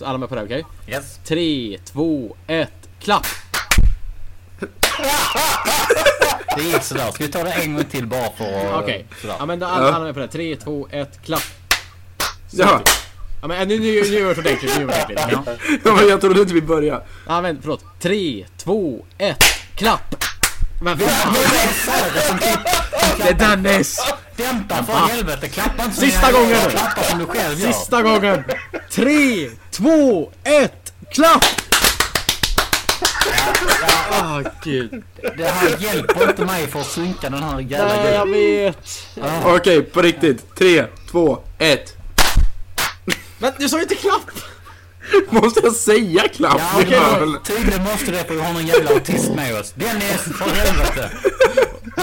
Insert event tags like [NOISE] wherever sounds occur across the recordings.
Så alla med på det, okej? Yes. Tre, två, ett, klapp! [LAUGHS] Det gick sådär. Ska vi ta det en gång till bara för att... Okej. Sådär. Ja men då, alla, alla med på det. Tre, två, ett, klapp! Ja, Ja men nu, nu, nu gör vi det ordentligt, nu gör vi ordentligt. Ja. [LAUGHS] ja, men jag trodde inte vi började. ja men förlåt. Tre, två, ett, klapp! Men fan, det är Dennis! Dämpa för helvete. Klappa inte Sista gången. Klappa som du själv gör. Sista gången! Tre, två, ett, klapp! Åh gud. Det här hjälper inte mig för att synka den här jävla Nej jag grejen. vet. Okej, på riktigt. Tre, två, ett. Men du sa ju inte klapp! [LAUGHS] Måste jag säga klapp? Ja, väl- tydligen måste det för vi har någon jävla autist med oss. Dennis, för helvete.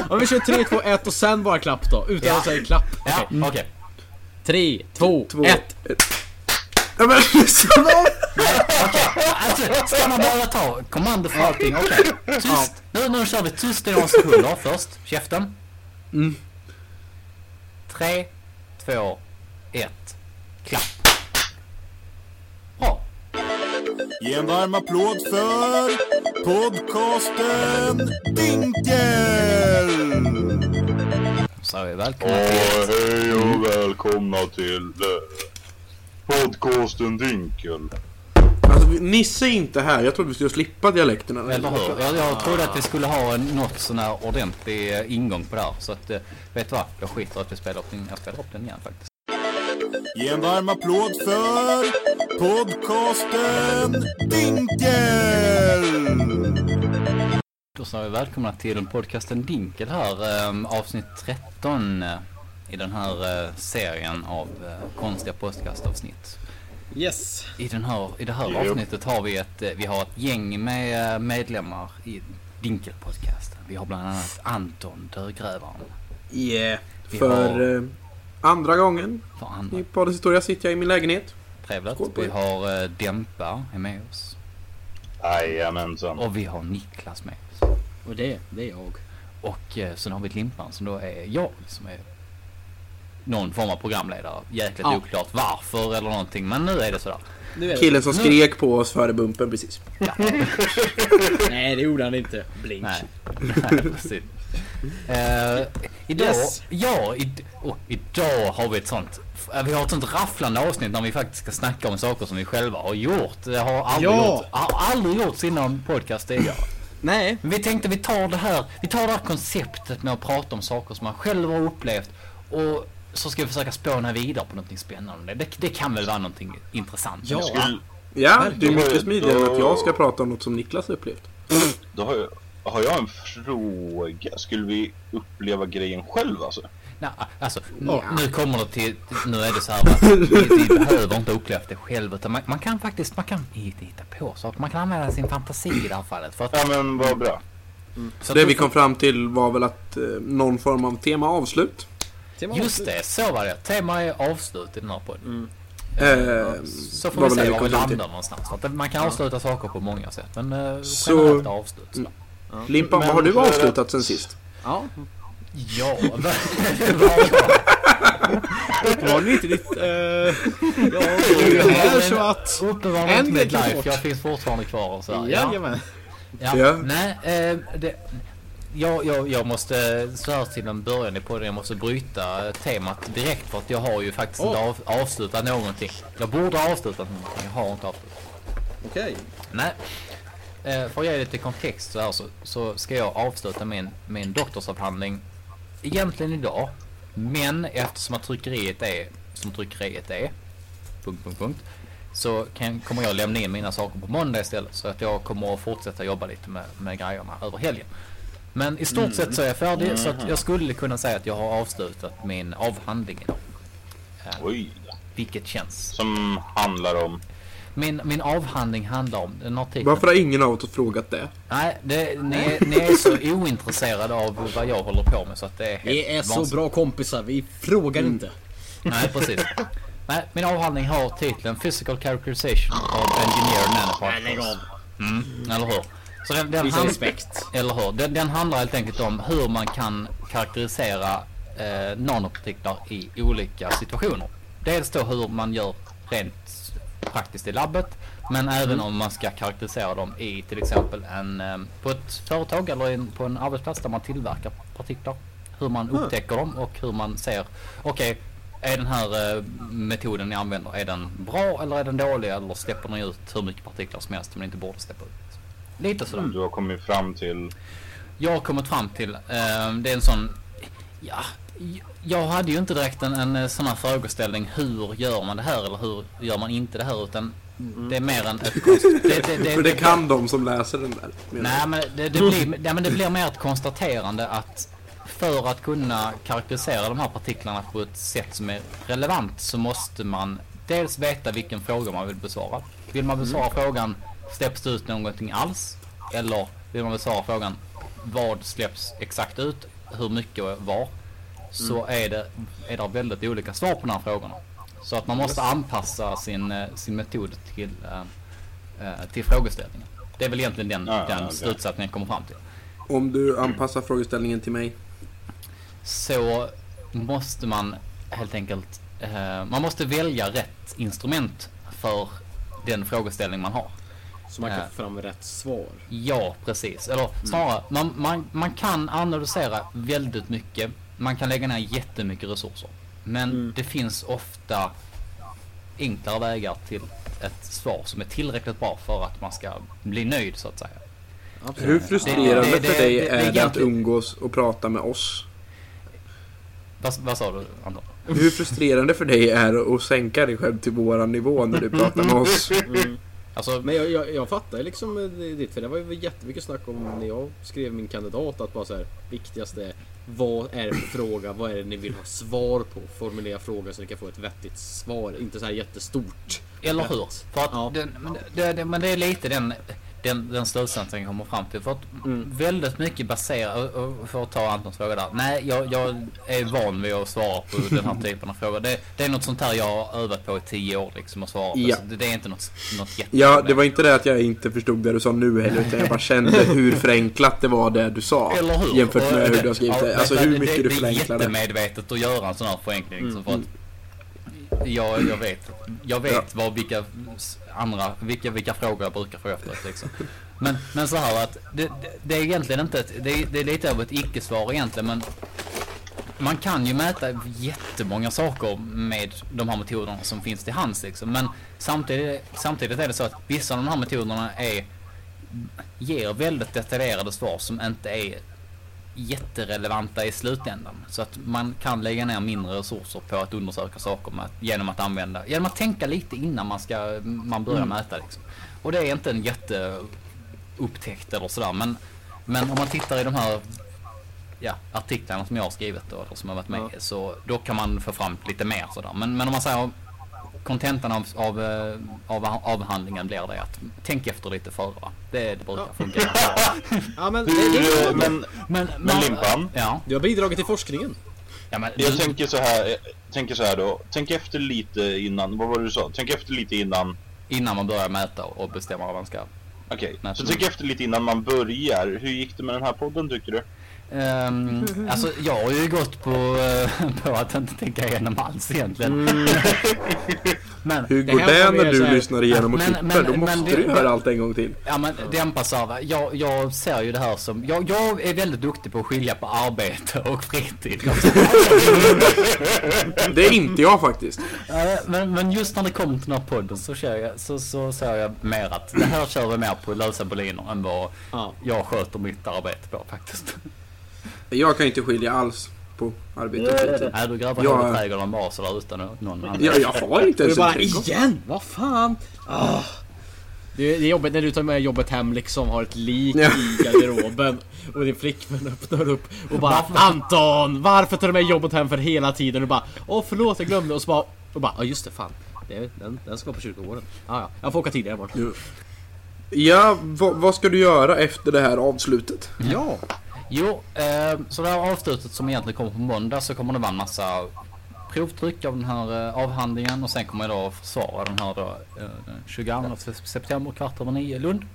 Om vi kör 3, 2, 1 och sen bara klapp då. Utan Ja. att säga klapp. Ja, okej. 3, 2, Två, 1. Ja, men så Okej, alltså ska man bara ta kommando för allting? Okej, tyst. Nu, nu kör vi tyst i några sekunder först. Käften. Mm. Tre, två, ett. Klapp. Bra. Ge en varm applåd för podcasten Dinkel! Så är vi välkomna Ja, till... hej och välkomna till eh, podcasten Dinkel. Alltså, Nisse är inte här. Jag trodde vi skulle slippa dialekterna. Eller hur? Jag, jag trodde att vi skulle ha något sån här ordentlig eh, ingång på det här. Så att, eh, vet du vad? Jag skiter att vi spelar upp den. Jag spelar upp den igen faktiskt. Ge en varm applåd för podcasten Dinkel! Då säger vi välkomna till podcasten Dinkel här, eh, avsnitt 13 eh, i den här eh, serien av eh, konstiga podcastavsnitt. Yes. I, den här, I det här Japp. avsnittet har vi ett, eh, vi har ett gäng med medlemmar i Dinkelpodcasten. Vi har bland annat Anton Dödgrävaren. Yeah. Vi För har- andra gången andra i poddens historia sitter jag i min lägenhet. trevligt. skål Vi har eh, Dämpa är med oss. Jajamensan. Och vi har Niklas med oss. Och det, det är jag. Och eh, sen har vi Limpan som då är jag som är någon form av programledare. Jäkligt Ja. oklart varför eller någonting men nu är det sådär. Är. Killen som skrek på oss före bumpen precis. [LAUGHS] Nej det gjorde han inte. Blink. Nej, [LAUGHS] Nej precis. Eh, idag, Yes. ja, id oh, idag har vi ett sånt eh, vi har ett sånt rafflande avsnitt när vi faktiskt ska snacka om saker som vi själva har gjort. Det har aldrig, Ja. gjort, har aldrig gjorts inom podcast tidigare. Nej. Men vi tänkte vi tar det här, vi tar det här konceptet med att prata om saker som man själv har upplevt och så ska vi försöka spåna vidare på någonting spännande. Det, det kan väl vara någonting intressant? Ja. Skulle, Ja, det är mycket smidigare än att jag ska prata om något som Niklas upplevt. då har jag, har jag en fråga. Skulle vi uppleva grejen själv alltså? Nej, alltså, nu, Ja. nu kommer det till, nu är det så här att vi, vi behöver inte uppleva det själv utan man, man kan faktiskt, man kan hitta, hitta på saker. Man kan använda sin fantasi i det här fallet. För att, Ja men vad bra. så Det vi kom fram till var väl att eh, någon form av tema avslut. Just det, så var det. Tema är avslut i den här podden. Eh, Så får vi se var vi fram till. landar någonstans. För att man kan avsluta saker på många sätt. Men uh, Så- generellt avslut. Så. Limpan, vad har du avslutat sen sist? Ja. Ja? [LAUGHS] Uppenbarligen inte ditt... Uh, ja, det är här så att... Uppenbarligen En inte mitt life. Jag finns fortfarande kvar och så här. Ja. Jajamän. Ja, Ja. nej, eh, det, jag, jag, jag måste så här till en början i podden, jag måste bryta temat direkt för att jag har ju faktiskt inte Åh. av, avslutat någonting. Jag borde ha avslutat någonting, jag har inte avslutat. Okej. Nej. Eh, för att ge lite kontext så, här, så, så ska jag avsluta min, min doktorsavhandling egentligen idag. Men eftersom att tryckeriet är som tryckeriet är, punkt, punkt, punkt, så kan, kommer jag lämna in mina saker på måndag istället. Så att jag kommer att fortsätta jobba lite med, med grejerna över helgen. Men i stort sett så är jag färdig så att jag skulle kunna säga att jag har avslutat min avhandling idag. Oj. Vilket känns. Som handlar om... Min, min avhandling handlar om en artikel. Varför har ingen av oss frågat det? Nej, det, ni, är- ni är så ointresserade av vad jag håller på med så att det är helt Vi är så vansinnigt. bra kompisar, vi frågar inte. Nej, precis. Nej, min avhandling har titeln Physical Characterization of Engineer Nanoparticles. Mm, eller hur? Så den, den, hand, respekt. eller hur? Den, den handlar helt enkelt om hur man kan karaktärisera eh, nanopartiklar i olika situationer. Dels då hur man gör rent praktiskt i labbet. Men även om man ska karaktärisera dem i till exempel en, eh, på ett företag eller en, på en arbetsplats där man tillverkar partiklar. Hur man upptäcker dem och hur man ser, okej, är den här eh, metoden ni använder, är den bra eller är den dålig eller släpper ni ut hur mycket partiklar som helst som ni inte borde släppa ut? Lite sådär. Du har kommit fram till... Jag har kommit fram till, eh, det är en sån, ja, jag hade ju inte direkt en, en eh, sån här frågeställning, hur gör man det här eller hur gör man inte det här utan det är mer en... Ett konst, det, det, det, För det kan de som läser den där. Nej men det, blir, nej, men det blir mer ett konstaterande att för att kunna karaktärisera de här partiklarna på ett sätt som är relevant så måste man dels veta vilken fråga man vill besvara. Vill man besvara frågan släpps det ut någonting alls? Eller vill man besvara frågan vad släpps exakt ut? Hur mycket och var? Så är det, är det väldigt olika svar på de här frågorna. Så att man måste anpassa sin, eh, sin metod till, eh, eh, till frågeställningen. Det är väl egentligen den, Ja, ja, den okej. slutsatsen jag kommer fram till. Om du anpassar frågeställningen till mig. Så måste man helt enkelt, man måste välja rätt instrument för den frågeställning man har. Så man kan Ja. få fram rätt svar. Ja, precis. Eller snarare, man, man, man kan analysera väldigt mycket. Man kan lägga ner jättemycket resurser. Men det finns ofta enklare vägar till ett svar som är tillräckligt bra för att man ska bli nöjd så att säga. Hur frustrerande Det- det- för dig det- det är är det att umgås och prata med oss? Vad, vad sa du Anton? Hur frustrerande för dig är det att sänka dig själv till våran nivå när du pratar med oss? Alltså, Men jag, jag, jag fattar liksom eh, ditt, för det var ju jättemycket snack om när jag skrev min kandidat att bara så här, viktigaste är vad är det för fråga, vad är det ni vill ha svar på? Formulera frågan så ni kan få ett vettigt svar, inte så här jättestort. Eller hur? För att Ja. men, det, det, men det är lite den, den, den slutsatsen kommer fram till. För att väldigt mycket baserat, för att ta Antons fråga där. Nej, jag, jag är van vid att svara på den här [LAUGHS] typen av frågor. Det, det är något sånt här jag har övat på i tio år liksom att svara på. Ja. Det, det är inte något, något jätte Ja, det var inte det att jag inte förstod det du sa nu heller, utan jag bara kände hur förenklat det var det du sa. Eller hur? Jämfört med Och hur du har skrivit det. Alltså hur mycket det, du Det är förenklade. jättemedvetet att göra en sån här förenkling. Liksom, för att jag, jag vet, jag vet Ja. vad, vilka andra, vilka, vilka frågor jag brukar få efter liksom. Men, men så här att det, det, det är egentligen inte ett, det, är, det är lite av ett icke-svar egentligen men man kan ju mäta jättemånga saker med de här metoderna som finns till hands liksom. Men samtidigt, samtidigt är det så att vissa av de här metoderna är, ger väldigt detaljerade svar som inte är jätterelevanta i slutändan. Så att man kan lägga ner mindre resurser på att undersöka saker med, genom att använda, genom att tänka lite innan man ska, man börjar mäta liksom. Och det är inte en jätteupptäckt eller sådär men, men om man tittar i de här ja, artiklarna som jag har skrivit eller som har varit med i, så då kan man få fram lite mer sådär. Men, men om man säger kontentan av, av, eh, av avhandlingen blir det att tänk efter lite före. Det, det brukar funka. [LAUGHS] Ja men, det, eh, men Men, Men Limpan? Ja. du har bidragit till forskningen. ja men, jag du- tänker så här, jag tänker så här då. Tänk efter lite innan, vad var det du sa? Tänk efter lite innan. Innan man börjar mäta och bestämma vad man ska. Okej, så så- tänk efter lite innan man börjar. Hur gick det med den här podden tycker du? Um, alltså jag har ju gått på, eh, [LAUGHS] på att inte tänka igenom alls egentligen. [LAUGHS] Men, Hur går det när du här- lyssnar igenom och Men- klipper? men- Då måste det- du höra allt en gång till. Ja men dämpa Sava. Jag, jag ser ju det här som, jag, jag är väldigt duktig på att skilja på arbete och fritid. [LAUGHS] Det är inte jag faktiskt. Ja, men, men just när det kommer till den här podden så, kör jag, så, så ser jag mer att det här kör vi mer på lösa boliner än vad Ja. jag sköter mitt arbete på faktiskt. Jag kan inte skilja alls på arbete och fritid. Nej du gräver Ja. hål i trädgården bara sådär utan någon annan. Jag, jag har inte Och ens en trädgård. igen, vad fan. Ah. Det är, jobbigt när du tar med jobbet hem liksom, har ett lik Ja. i garderoben och din flickvän öppnar upp och bara Anton! Varför tar du med jobbet hem för hela tiden? Och bara Åh förlåt jag glömde och så bara och bara, ja just det fan. Det, den, den ska på kyrkogården. Ah, ja, jag får åka tidigare imorgon. Ja, vad, vad ska du göra efter det här avslutet? Ja. Jo, eh, så det här avslutet som egentligen kommer på måndag så kommer det vara en massa provtryck av den här eh, avhandlingen och sen kommer jag då försvara den här då eh, den 22 september kvart över nio i Lund.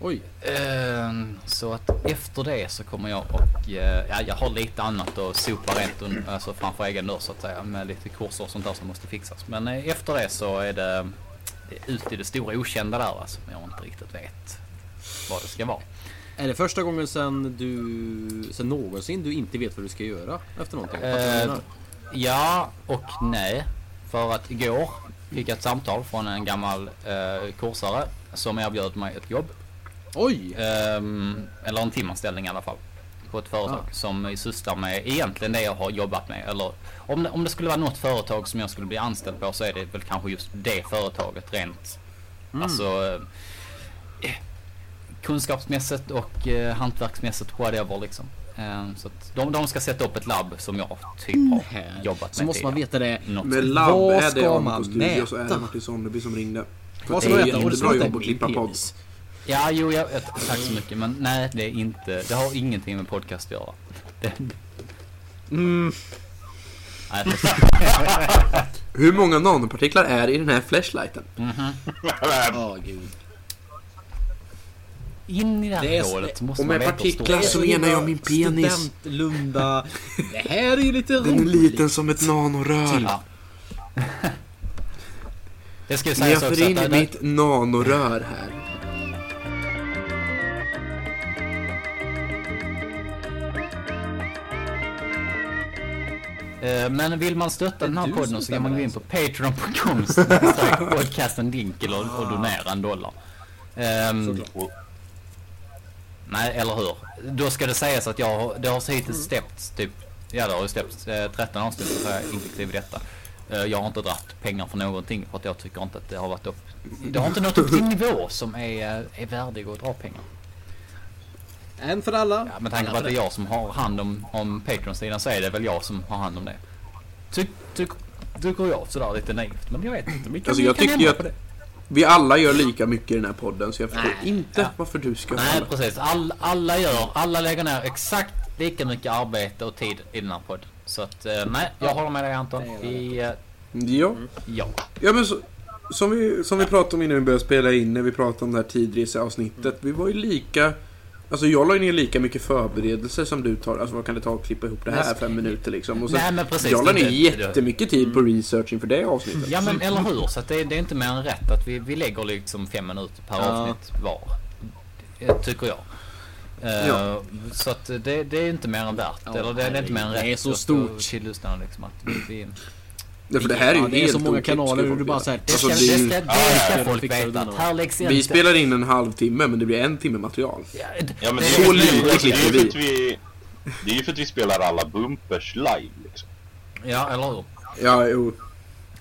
Oj. Eh, så att efter det så kommer jag och, eh, ja jag har lite annat att sopa rent alltså framför egen dörr så att säga med lite kurser och sånt där som måste fixas. Men eh, efter det så är det ut i det stora okända där som jag inte riktigt vet vad det ska vara. Är det första gången sen du, sen någonsin du inte vet vad du ska göra efter någonting? Eh? Ja och nej. För att igår fick jag ett samtal från en gammal eh, kursare som erbjöd mig ett jobb. Oj! Ehm, eller en timanställning i alla fall. På ett företag Ah. som sysslar med egentligen det jag har jobbat med. Eller om det, om det skulle vara något företag som jag skulle bli anställd på så är det väl kanske just det företaget rent. Alltså eh, kunskapsmässigt och eh, hantverksmässigt whatever liksom. Ehm, så att de, de ska sätta upp ett labb som jag typ har Här. jobbat Så med måste man veta det. Något Med labb Vad är det ska om man på studio så är det? Martin Sonneby som ringde. Vad det ska man är veta? Och det jättebra jobb att klippa podd. Ja, jo, jag, jag, tack så mycket. Men nej, det är inte. Det har ingenting med podcast att göra. Det, Mm. nej, Hur många nanopartiklar är i den här flashlighten? Åh gud. In i det Det här är- hålet måste och med partiklar det så menar jag min penis. Studentlunda. Det här är ju lite Den är roligt. liten som ett nanorör. Ja. [LAUGHS] Det ska När jag för in det, mitt nanorör här. Eh, Men vill man stötta den här podden så kan man gå in på patreon.com podcasten link eller, och donera en dollar. Och- nej, eller hur? Då ska det sägas att jag har, det har hittills släppts typ, ja det har ju släppts eh, 13 avsnitt inklusive detta. Eh, jag har inte dragit pengar för någonting för att jag tycker inte att det har varit upp. Det har inte nått upp till en [LAUGHS] nivå som är, är värdig att dra pengar. En för alla. Ja, med tanke på att det är jag som har hand om, om Patreon-sidan så är det väl jag som har hand om det. Ty, ty, tycker jag sådär lite naivt. Men jag vet inte. Vi kan, Alltså, vi jag kan tycker ändra ju på att- det. Vi alla gör lika mycket i den här podden så jag förstår Nej. inte Ja. varför du ska Nej falla. precis. All, alla gör, alla lägger ner exakt lika mycket arbete och tid i den här podden. Så att eh, nej, jag håller med dig Anton. Vi, eh, Ja. ja. Ja men så, som, vi, som vi pratade om innan vi började spela in när vi pratade om det här tidreseavsnittet. Vi var ju lika... Alltså jag la ju ner lika mycket förberedelser som du tar. Alltså vad kan det ta att klippa ihop det här Nej, fem minuter liksom? Och sen, Nej men precis. jag la ner det- jättemycket tid på research inför det avsnittet. Ja men eller hur. Så att det, det är inte mer än rätt att vi, vi lägger liksom fem minuter per Ja. avsnitt var. Tycker jag. Ja. Så att det, det är inte mer än värt. Ja, eller det, det är inte mer än rätt. det är så stort. Till lyssnarna liksom att vi, vi, Därför det här är ju Ja, det är så många kanaler och du bara såhär... det, Alltså, det är det, det Ja, ska ja, folk veta. det här läggs Vi spelar in en halvtimme men det blir en timme material. Ja, Ja, men det- det, Så är, lite det, det, klipper ju vi. för att vi... Det är ju för att vi spelar alla bumpers live liksom. Ja, eller hur? Ja, jo.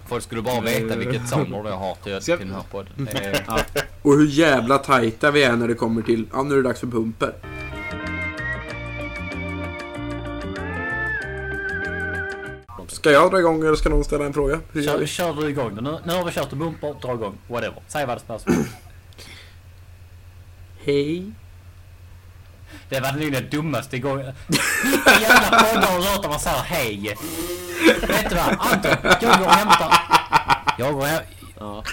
Folk skulle bara veta vilket soundboard jag har till, den här podden. Det är, Och hur jävla tajta vi är när det kommer till, ja nu är det dags för Ska jag dra igång eller ska någon ställa en fråga? Hur kör, vi? kör du igång det. Nu, nu har vi kört en bumper, dra igång. Whatever. Säg vad det är. [CLEARS THROAT] Hej. Det var nog det dummaste gången. Jävla [LAUGHS] poddar där man säger hej? Vet du vad? Anton, jag går och hämtar... Jag går och hämtar... Ja.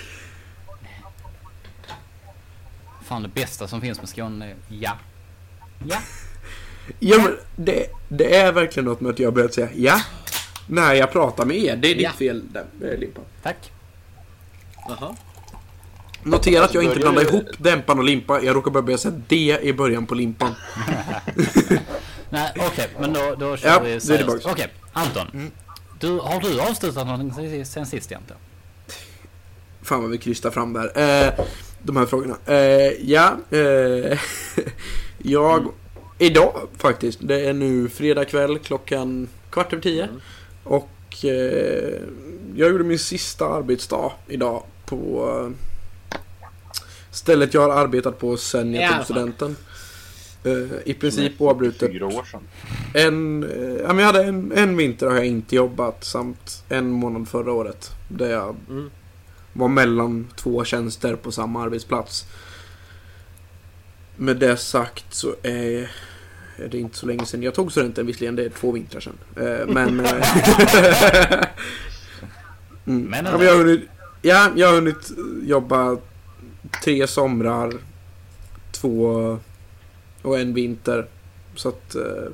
Fan det bästa som finns med Skåne är ja. Ja. Ja men det, det är verkligen något med att jag börjat säga ja. När jag pratar med er. Det är ditt Ja. fel där, eh, Limpan. Tack. Jaha. Notera att jag inte blandar du- ihop dämpan och limpa. Jag råkar bara börja säga D i början på limpan. [LAUGHS] Nej okej, men då, då kör Ja, vi då är det seriöst. Okej, Anton. Du, har du avslutat någonting sen- sist egentligen? Fan vad vi krystar fram där. Eh, de här frågorna. Eh, ja, eh, [LAUGHS] jag... Idag faktiskt. Det är nu fredag kväll klockan kvart över tio. Och eh, jag gjorde min sista arbetsdag idag på eh, stället jag har arbetat på sen jag tog studenten. Eh, I princip oavbrutet. Fyra år sedan. En, ja, men jag hade en, en vinter har jag inte jobbat samt en månad förra året. Där jag Mm. var mellan två tjänster på samma arbetsplats. Med det sagt så är, är det inte så länge sedan jag tog studenten visserligen. Det är två vintrar sedan. Eh, men... [LAUGHS] eh, [LAUGHS] mm. Men ja, jag, har hunnit, ja, jag har hunnit jobba tre somrar, två och en vinter. Så att... Eh,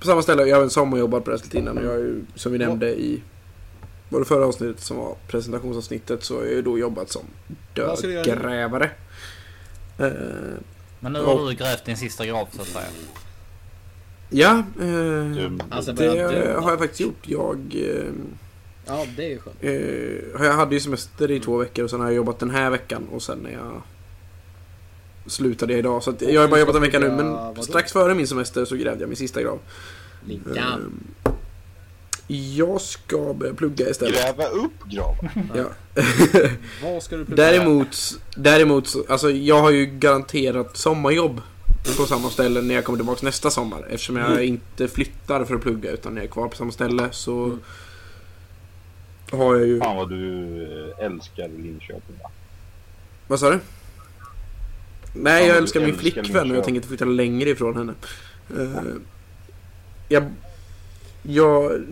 på samma ställe, jag har en sommarjobbat på det innan och jag har ju, som vi nämnde i var det förra avsnittet som var presentationsavsnittet så har jag ju då jobbat som dödgrävare. Eh, Men nu Och- har du grävt din sista grav så att säga. Ja, eh. Alltså, det dö. har jag faktiskt gjort. Jag, eh, Ja, det är ju skönt. eh, jag hade ju semester i två veckor och sen har jag jobbat den här veckan och sen när jag slutade jag idag. Så att jag har bara jobbat en vecka nu men vadå? strax före min semester så grävde jag min sista grav. Linkan. Ehm, Jag ska börja plugga istället. Gräva upp graven. Ja. Vad ska du plugga? Däremot, däremot så- alltså jag har ju garanterat sommarjobb på samma ställe när jag kommer tillbaka nästa sommar. Eftersom jag Mm. inte flyttar för att plugga utan jag är kvar på samma ställe så Mm. har jag ju... Fan vad du älskar Linköping va? Vad sa du? Nej, Fan, jag älskar min älskar flickvän och jag tänker inte flytta längre ifrån henne. Eh, jag... Jag...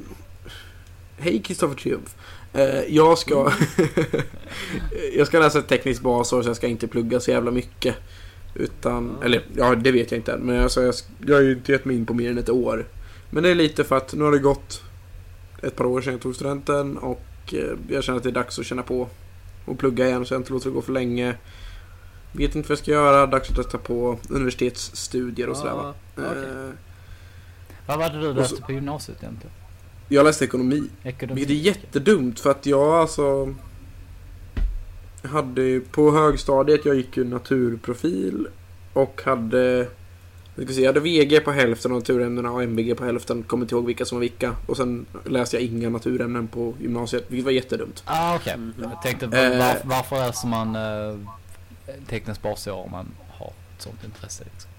Hej Kristoffer Triumf. Eh, jag ska... [LAUGHS] jag ska läsa ett tekniskt basår så jag ska inte plugga så jävla mycket. Utan, eller ja det vet jag inte än. Men alltså, jag, jag har ju inte gett mig in på mer än ett år. Men det är lite för att nu har det gått ett par år sedan jag tog studenten och eh, jag känner att det är dags att känna på och plugga igen så jag inte låter det gå för länge. Vet inte vad jag ska göra, dags att testa på universitetsstudier och sådär va. Ja, okej. Eh, Vad var det du Och så- läste på gymnasiet egentligen? Jag läste ekonomi. Ekonomi? Vilket är jättedumt för att jag alltså jag hade ju på högstadiet, jag gick ju naturprofil och hade jag ska se, jag hade VG på hälften av naturämnena och MVG på hälften. Kommer inte ihåg vilka som var vilka. Och sen läste jag inga naturämnen på gymnasiet, vilket var jättedumt. Ah, okej. Mhm. Jag tänkte, Eh. var, varför läser man uh, tekniskt basår om man har ett sånt intresse? Liksom?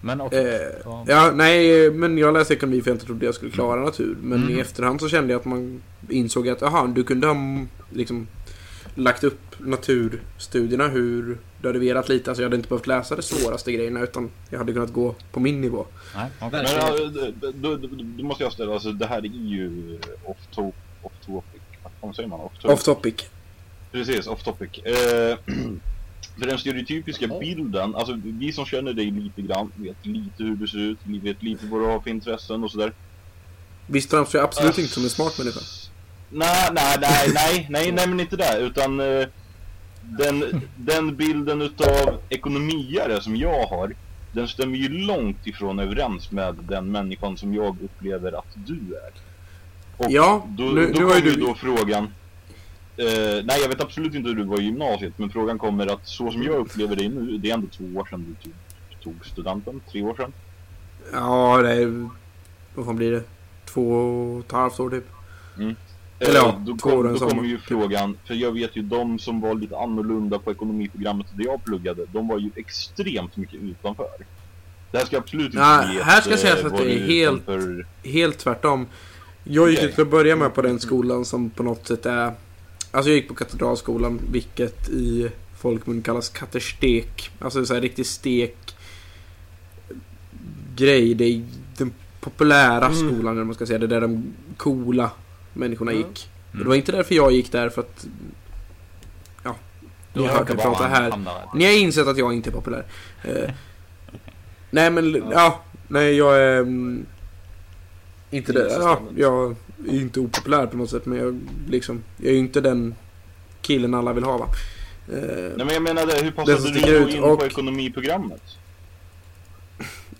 Men okej. Eh, Ja. ja, nej, men jag läste ekonomi för jag inte trodde jag skulle klara natur. Men Mm. i efterhand så kände jag att man insåg att, aha, du kunde ha mm, liksom lagt upp naturstudierna hur du hade velat lite. Alltså jag hade inte behövt läsa de svåraste grejerna utan jag hade kunnat gå på min nivå. Nej, okej. Men då, då, måste jag ställa, alltså det här är ju off, to off topic. Vad säger man? Off topic. Off topic. Precis, off topic. Eh, [CLEARS THROAT] för den stereotypiska Jaha. bilden, alltså vi som känner dig lite grann vet lite hur du ser ut, vi vet lite vad du har för intressen och sådär. Visst framstår jag absolut inte som en smart människa. Nej, nej, nej, nej, nej, nej men inte det. Utan eh, den, den bilden utav ekonomiare som jag har, den stämmer ju långt ifrån överens med den människan som jag upplever att du är. Och Ja, då, nu- då har ju kommer du- då frågan. Eh, nej, jag vet absolut inte hur du var i gymnasiet, men frågan kommer att så som jag upplever dig nu, det är ändå två år sedan du tog, tog studenten, tre år sedan. Ja, det är... Vad fan blir det? Två och ett halvt år typ. Eller ja, Eh, då, kom, en då kommer ju frågan, för jag vet ju de som var lite annorlunda på ekonomiprogrammet där jag pluggade, de var ju extremt mycket utanför. Det här ska absolut inte Nej, bli här ska ett, sägas eh, att det är helt- utanför- Helt tvärtom. Jag gick ju till att börja med på den skolan som på något sätt är... Alltså jag gick på Katedralskolan, vilket i folkmun kallas katterstek. Alltså så här riktig stek grej. Det är den populära Mm. skolan, eller man ska säga. Det är där de coola människorna Mm. gick. Och det var inte därför jag gick där, för att Du ni har hört mig prata här. Ni har insett att jag inte är populär. Eh, [LAUGHS] nej men, ja. Nej jag är... mm, inte det. Ja, jag är inte opopulär på något sätt men jag liksom... Jag är ju inte den killen alla vill ha va. Eh, Nej men jag menade, hur passade du ut in och- på ekonomiprogrammet?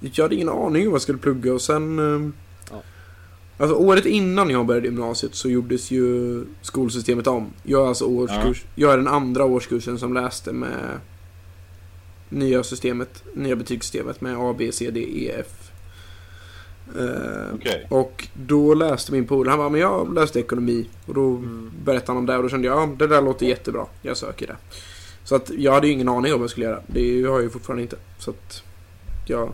jag hade ingen aning om vad jag skulle plugga och sen... Ja. Alltså året innan jag började gymnasiet så gjordes ju skolsystemet om. Jag är alltså årskurs... Jag är den andra årskursen som läste med nya systemet, nya betygssystemet med A, B, C, D, E, F. Eh, Okej. Och då läste min polare, han bara, men jag läste ekonomi. Och då Mm. berättade han om det och då kände jag, ja det där låter jättebra, jag söker det. Så att jag hade ju ingen aning om vad jag skulle göra. Det har jag ju fortfarande inte. Så att jag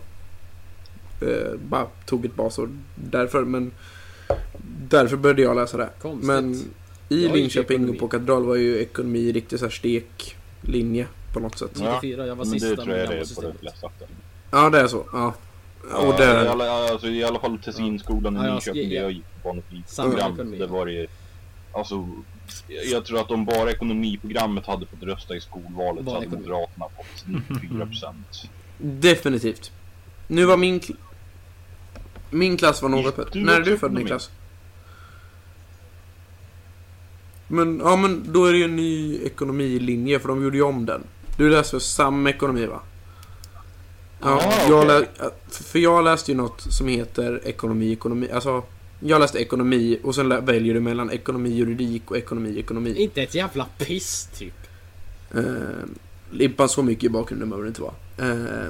eh, bara tog ett basår därför. Men därför började jag läsa det. Konstigt. Men i Jag Linköping och på Katedral var ju ekonomi riktigt så här steklinje på något sätt. Ja, 94, jag var Men sista det tror jag det är på de flesta. Ja, det är så. Ja. Och Ja, där, i, alla, alltså, I alla fall Tessinskolan i Ja, jag Linköping skrev- där jag gick på ekonomi. Det var det Alltså, jag tror att om bara ekonomiprogrammet hade fått rösta i skolvalet så Bara hade ekonomi. Moderaterna fått 94 procent. definitivt. Nu var min... Min klass var något bättre. När är du född? Niklas? Men, ja men då är det ju en ny ekonomilinje för de gjorde ju om den. Du läser för samma ekonomi va? Ja, Ah, jag lä- för jag läste ju något som heter ekonomi, ekonomi. Alltså, jag läste ekonomi och sen väljer du mellan ekonomi, juridik och ekonomi, ekonomi. Inte ett jävla piss typ. Eh, Limpan så mycket i bakgrunden behöver det inte vara. Eh,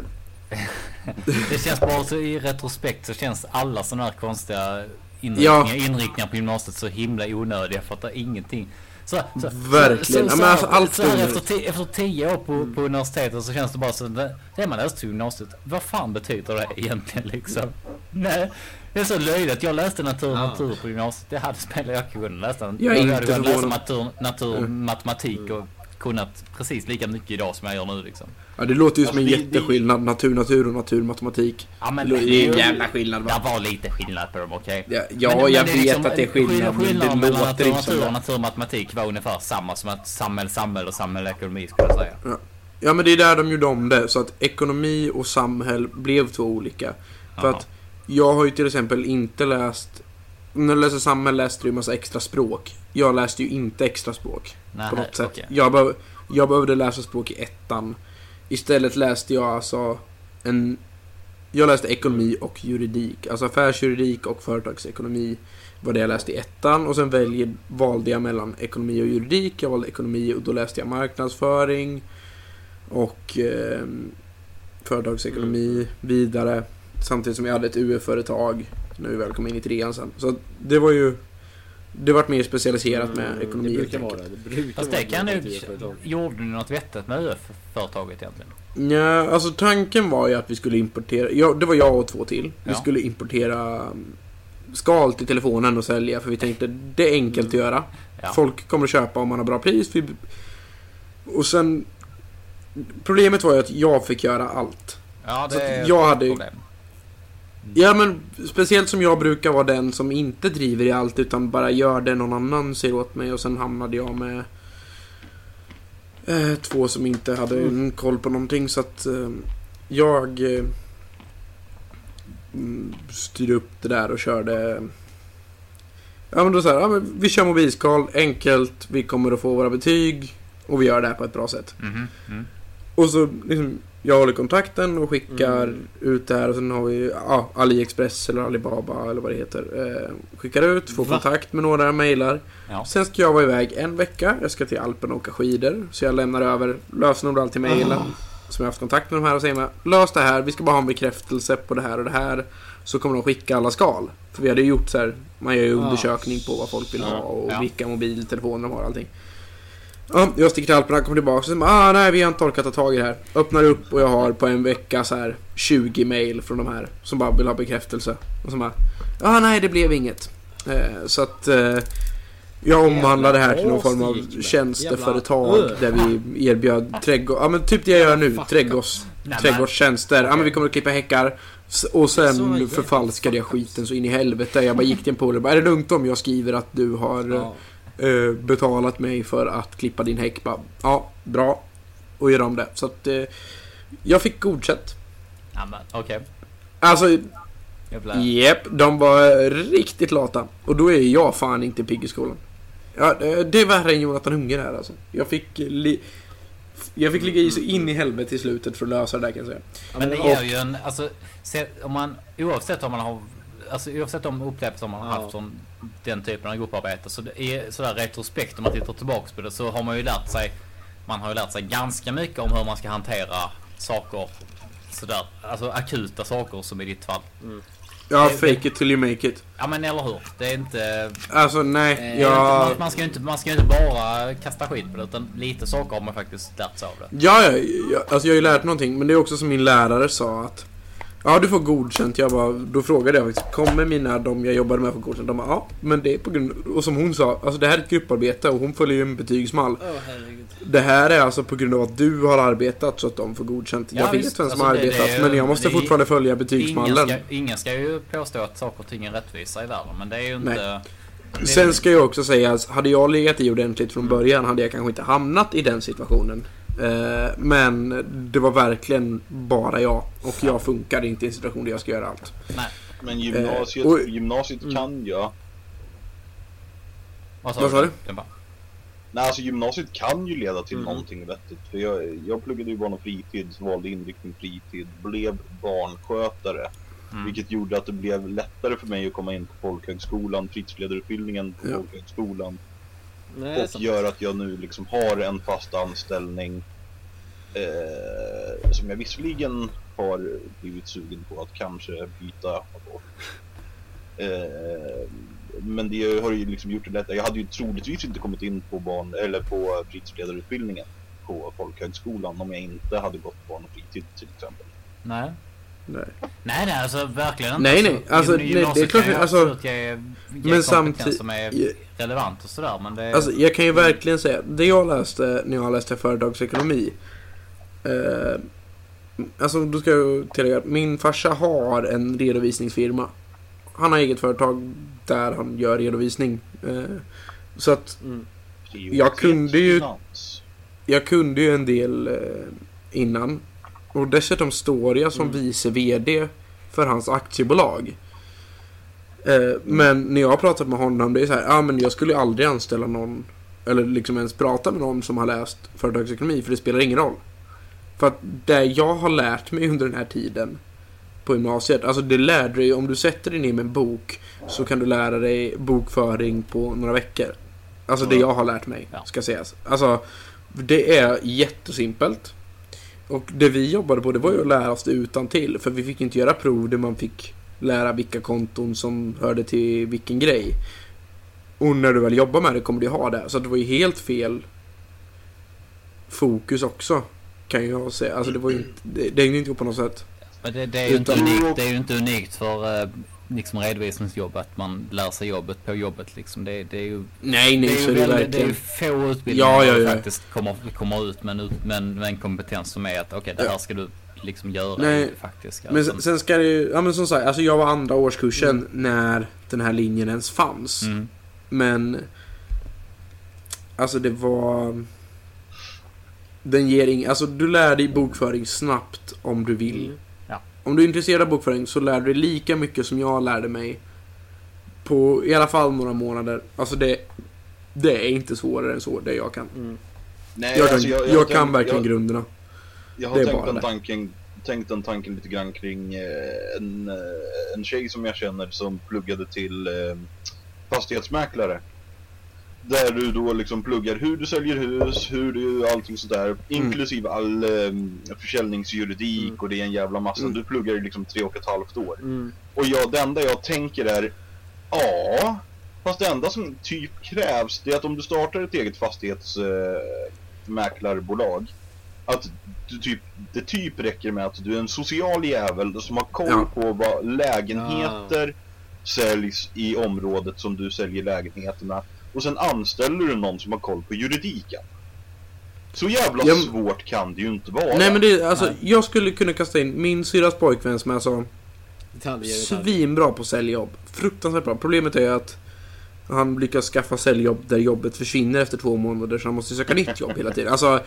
Det känns bara så i retrospekt så känns alla sådana här konstiga inriktningar, inriktningar på gymnasiet så himla onödiga för att det är ingenting. Så, så, Verkligen. Ja, men alltså, allt så här efter, ti- efter tio år på, på universitetet så känns det bara så det, det man läste på gymnasiet, vad fan betyder det egentligen liksom? Nej, det är så löjligt. Jag läste natur och Ja. natur på gymnasiet. Det hade spelat jag kunde läsa. Jag jag hade kunnat läsa natur, natur Mm. matematik och kunnat precis lika mycket idag som jag gör nu liksom. ja, det låter ju som en Alltså, det- jätteskillnad. Natur, natur och natur, matematik. Ja men Det är en jävla skillnad va? Det var lite skillnad på dem, okej? Ja, Men- ja men jag är vet liksom- att det är skillnad, men skillnaden det mellan natur, natur och natur och matematik var ungefär samma som att samhälle, samhälle och samhälle ekonomi skulle jag säga. Ja men det är där de gjorde om det, så att ekonomi och samhäll blev två olika. För Jaha. att jag har ju till exempel inte läst... När jag läste samhäll läste du ju massa extra språk. Jag läste ju inte extra språk Nej, på något sätt. okej. Jag, behöv, jag behövde läsa språk i ettan. Istället läste jag alltså en... Jag läste ekonomi och juridik. Alltså affärsjuridik och företagsekonomi var det jag läste i ettan. Och sen väljer, valde jag mellan ekonomi och juridik. Jag valde ekonomi och då läste jag marknadsföring. Och eh, företagsekonomi vidare. Samtidigt som jag hade ett UF-företag när vi väl kom in i trean sen. Så det var ju... Det vart mer specialiserat med Mm, ekonomi Det brukar vara det. brukar Fast det kan du... Gjorde du något vettigt med UF-företaget egentligen? Ja, alltså tanken var ju att vi skulle importera, ja, det var jag och två till. Vi Ja. skulle importera um, skal till telefonen och sälja för vi tänkte det är enkelt att göra. Ja. Folk kommer att köpa om man har bra pris. Vi... Och sen... Problemet var ju att jag fick göra allt. Ja, Så det att är jag hade ju- problem. Ja men speciellt som jag brukar vara den som inte driver i allt utan bara gör det någon annan säger åt mig och sen hamnade jag med eh, två som inte hade en koll på någonting så att eh, jag eh, mm, styrde upp det där och körde Ja men då så här, ja, men vi kör mobilskal, enkelt, vi kommer att få våra betyg och vi gör det här på ett bra sätt. Mhm, mm. Och så liksom, jag håller kontakten och skickar Mm. ut det här och sen har vi ja, AliExpress eller Alibaba eller vad det heter. Eh, skickar ut, får Va? kontakt med några, mejlar. Ja. Sen ska jag vara iväg en vecka. Jag ska till Alpen och åka skidor. Så jag lämnar över lösenord och allt till mejlen. Som jag har haft kontakt med de här och säger med, lös det här, vi ska bara ha en bekräftelse på det här och det här. Så kommer de skicka alla skal. För vi hade ju gjort så här, man gör ju Ah, undersökning på vad folk vill ha och vilka mobiltelefoner de har och allting. Ja, jag sticker till Alperna, kommer tillbaka och säger ah, nej vi har inte orkat ta tag i det här. Öppnar upp och jag har på en vecka så här 20 mail från de här som bara vill ha bekräftelse. Och så bara, ah, nej det blev inget. Eh, så att eh, jag omvandlar det här till någon form av tjänsteföretag där vi erbjöd trädgård, ja men typ det jag gör nu, trädgårds, trädgårdstjänster. Ja men vi kommer att klippa häckar. Och sen förfalskade jag skiten så in i helvete. Jag bara gick till en polare och bara, är det lugnt om jag skriver att du har. Eh, betalat mig för att klippa din häck? Bara, ja, bra. Och gör om det. Så att eh, jag fick godkänt. Ja, men okej. Alltså, Jävla... Jep, de var riktigt lata. Och då är jag fan inte pigg i skolan. Ja, eh, det är värre än Jonathan Unge här alltså. Jag fick, li- jag fick ligga i så in i helvete i slutet för att lösa det där kan jag säga. Men det ger ju en, alltså, se, om man, oavsett om man har, alltså oavsett de upplevelser man har Ja. haft som den typen av grupparbete, så det är sådär retrospekt om man tittar tillbaks på det, så har man ju lärt sig, man har ju lärt sig ganska mycket om hur man ska hantera saker, sådär, alltså akuta saker som i ditt fall. Ja, Det- fake it till you make it. Ja men eller hur, det är inte, Alltså nej, Eh, jag... inte man, ska ju inte, man ska inte bara kasta skit på det, utan lite saker har man faktiskt lärt sig av det. Ja, ja, ja, alltså jag har ju lärt någonting. Men det är också som min lärare sa att Ja, du får godkänt. Jag bara, då frågade jag faktiskt, kommer mina, de jag jobbade med få godkänt? De bara, ja, men det är på grund, och som hon sa, alltså det här är ett grupparbete och hon följer ju en betygsmall. Herregud. Det här är alltså på grund av att du har arbetat så att de får godkänt. Ja, jag vet visst, vem som alltså har det arbetat, är- men jag måste fortfarande följa Ingen betygsmallen. ska, ingen ska ju påstå att saker och ting är rättvisa i världen, men det är ju inte... Nej. Sen ska jag också säga hade jag legat i ordentligt från början hade jag kanske inte hamnat i den situationen. Eh, Men det var verkligen bara jag. Och jag funkade inte i en situation där jag ska göra allt. Men gymnasiet, Eh, och- gymnasiet Mm. kan jag. Vad Vad sa du? Nej, alltså gymnasiet kan ju leda till Mm. någonting vettigt. För jag, jag pluggade ju barn och fritid, valde inriktning fritid, blev barnskötare. Mm. Vilket gjorde att det blev lättare för mig att komma in på folkhögskolan, fritidsledarutbildningen på Ja. folkhögskolan. Nej, Och gör att jag nu liksom har en fast anställning. Eh, som jag visserligen har blivit sugen på att kanske byta bort. Eh, men det har ju liksom gjort det lättare. Jag hade ju troligtvis inte kommit in på barn eller på fritidsledarutbildningen på folkhögskolan om jag inte hade gått barn och fritid till exempel. Nej. Nej. Nej, nej, alltså verkligen inte. Nej, nej, alltså, gym- nej, det är klart, ju alltså, absolut ge, men samtidigt- som är relevant och sådär, men det... Alltså jag kan ju verkligen säga, det jag läste när jag läste företagsekonomi. Eh, alltså då ska jag tillägga att min farsa har en redovisningsfirma. Han har eget företag där han gör redovisning. Eh, så att Mm. Jag kunde ju- jag kunde ju en del eh, innan. Och dessutom står jag som Mm. vice VD för hans aktiebolag. Eh, men när jag har pratat med honom, det är så här, ja men jag skulle aldrig anställa någon, eller liksom ens prata med någon som har läst företagsekonomi, för det spelar ingen roll. För att det jag har lärt mig under den här tiden på gymnasiet, alltså det lärde dig, om du sätter dig ner med en bok, så kan du lära dig bokföring på några veckor. Alltså det Ja. jag har lärt mig, ska sägas. Alltså, det är jättesimpelt. Och det vi jobbade på det var ju att lära oss det utan till För vi fick inte göra prov där man fick lära vilka konton som hörde till vilken grej. Och när du väl jobbar med det kommer du ha det. Så det var ju helt fel fokus också. Kan jag säga. Alltså det var ju inte, det, det hängde inte ihop på något sätt. Men det, det, är ju inte unikt, det är ju inte unikt för eh, liksom redovisningsjobb att man lär sig jobbet på jobbet liksom. Det, det är ju, Nej, nej, det är så ju det väldigt, det är få utbildningar Ja, ja, ja. faktiskt kommer, kommer ut med en, ut- med, en, kompetens som är att okej, det Ja. här ska du liksom göra Nej, i det faktiska. Men sen, sen ska det ju, ja men som sagt, alltså jag var andra årskursen när den här linjen ens fanns. mm. Men Alltså det var Den ger ing, alltså du lär dig bokföring snabbt om du vill. Om du är intresserad av bokföring så lär du dig lika mycket som jag lärde mig. På i alla fall några månader. Alltså det Det är inte svårare än så, det jag kan. Mm. Nej, Jag kan, alltså, jag, har kan tänkt- verkligen jag, grunderna. Jag Det har är tänkt den, det. tanken, tänkt den tanken lite grann kring eh, en, eh, en tjej som jag känner som pluggade till eh, fastighetsmäklare. Där du då liksom pluggar hur du säljer hus, hur du, allting sådär. Inklusive all eh, försäljningsjuridik Mm. och det är en jävla massa. Mm. Du pluggar i liksom tre och ett halvt år. Mm. Och jag, det enda jag tänker är, ja, fast det enda som typ krävs det är att om du startar ett eget fastighetsmäklarbolag, eh, mäklarbolag, att du typ, det typ räcker med att du är en social jävel som har koll Ja. på vad lägenheter säljs i området som du säljer lägenheterna och sen anställer du någon som har koll på juridiken. Så jävla Ja, men- svårt kan det ju inte vara. Nej men det, alltså Nej. jag skulle kunna kasta in min syrras pojkvän som är så Detaljer, detaljer. svinbra på säljjobb. Fruktansvärt bra. Problemet är att han lyckas skaffa säljjobb där jobbet försvinner efter två månader så han måste söka nytt jobb hela tiden. Alltså,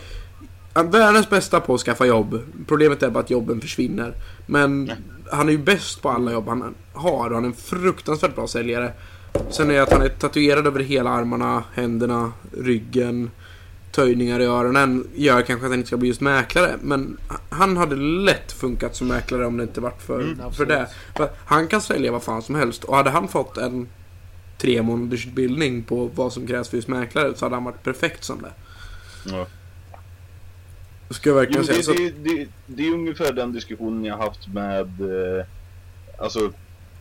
världens bästa på att skaffa jobb. Problemet är bara att jobben försvinner. Men han är ju bäst på alla jobb han har och han är en fruktansvärt bra säljare. Sen är det att han är tatuerad över hela armarna, händerna, ryggen. Töjningar i öronen gör kanske att han inte ska bli just mäklare. Men han hade lätt funkat som mäklare om det inte varit för, Mm, för det. För han kan sälja vad fan som helst. Och hade han fått en tre månaders utbildning på vad som krävs för just mäklare så hade han varit perfekt som det. Ja. Ska jag verkligen Jo, säga. det, Så, det, det, det är ungefär den diskussionen jag haft med, eh, alltså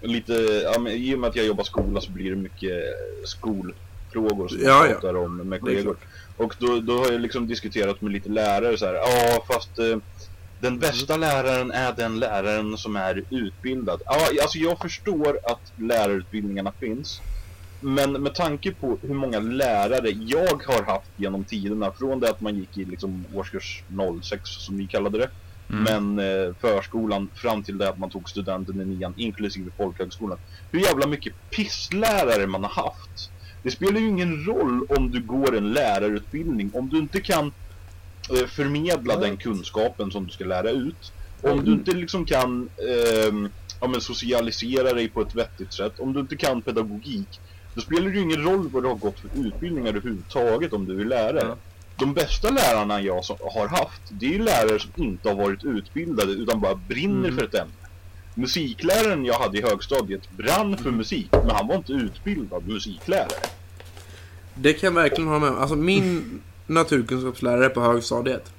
lite, ja, men, i och med att jag jobbar skola så blir det mycket skolfrågor som Ja, jag ja. pratar om med kollegor. Och då, då har jag liksom diskuterat med lite lärare så här, ja fast eh, den bästa läraren är den läraren som är utbildad. Ja, alltså jag förstår att lärarutbildningarna finns. Men med tanke på hur många lärare jag har haft genom tiderna, från det att man gick i liksom årskurs 06 som vi kallade det, Mm. men eh, förskolan fram till det att man tog studenten i nian, inklusive folkhögskolan. Hur jävla mycket pisslärare man har haft. Det spelar ju ingen roll om du går en lärarutbildning, om du inte kan eh, förmedla den kunskapen som du ska lära ut. Om du inte liksom kan ehm, ja, men socialisera dig på ett vettigt sätt, om du inte kan pedagogik. Då spelar det ju ingen roll vad du har gått för utbildning överhuvudtaget om du är lärare. De bästa lärarna jag har haft, det är ju lärare som inte har varit utbildade utan bara brinner Mm. för ett ämne. Musikläraren jag hade i högstadiet brann för musik, men han var inte utbildad musiklärare. Det kan jag verkligen hålla med om. Alltså min naturkunskapslärare på högstadiet.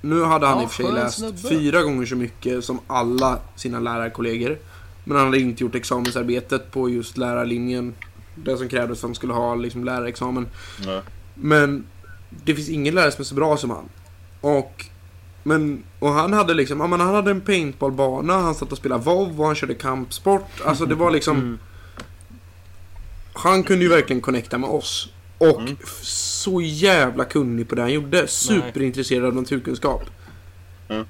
Nu hade han Ja, i och för sig läst snubbe. fyra gånger så mycket som alla sina lärarkollegor. Men han hade inte gjort examensarbetet på just lärarlinjen. Det som krävdes för att han skulle ha liksom, lärarexamen. Ja. Men det finns ingen lärare som är så bra som han. Och, men, och han hade liksom, ja, men han hade en paintballbana, han satt och spelade WoW och han körde kampsport. Alltså det var liksom... Mm. Han kunde ju verkligen connecta med oss. Och Mm. så jävla kunnig på det han gjorde. Superintresserad av naturkunskap. Mm.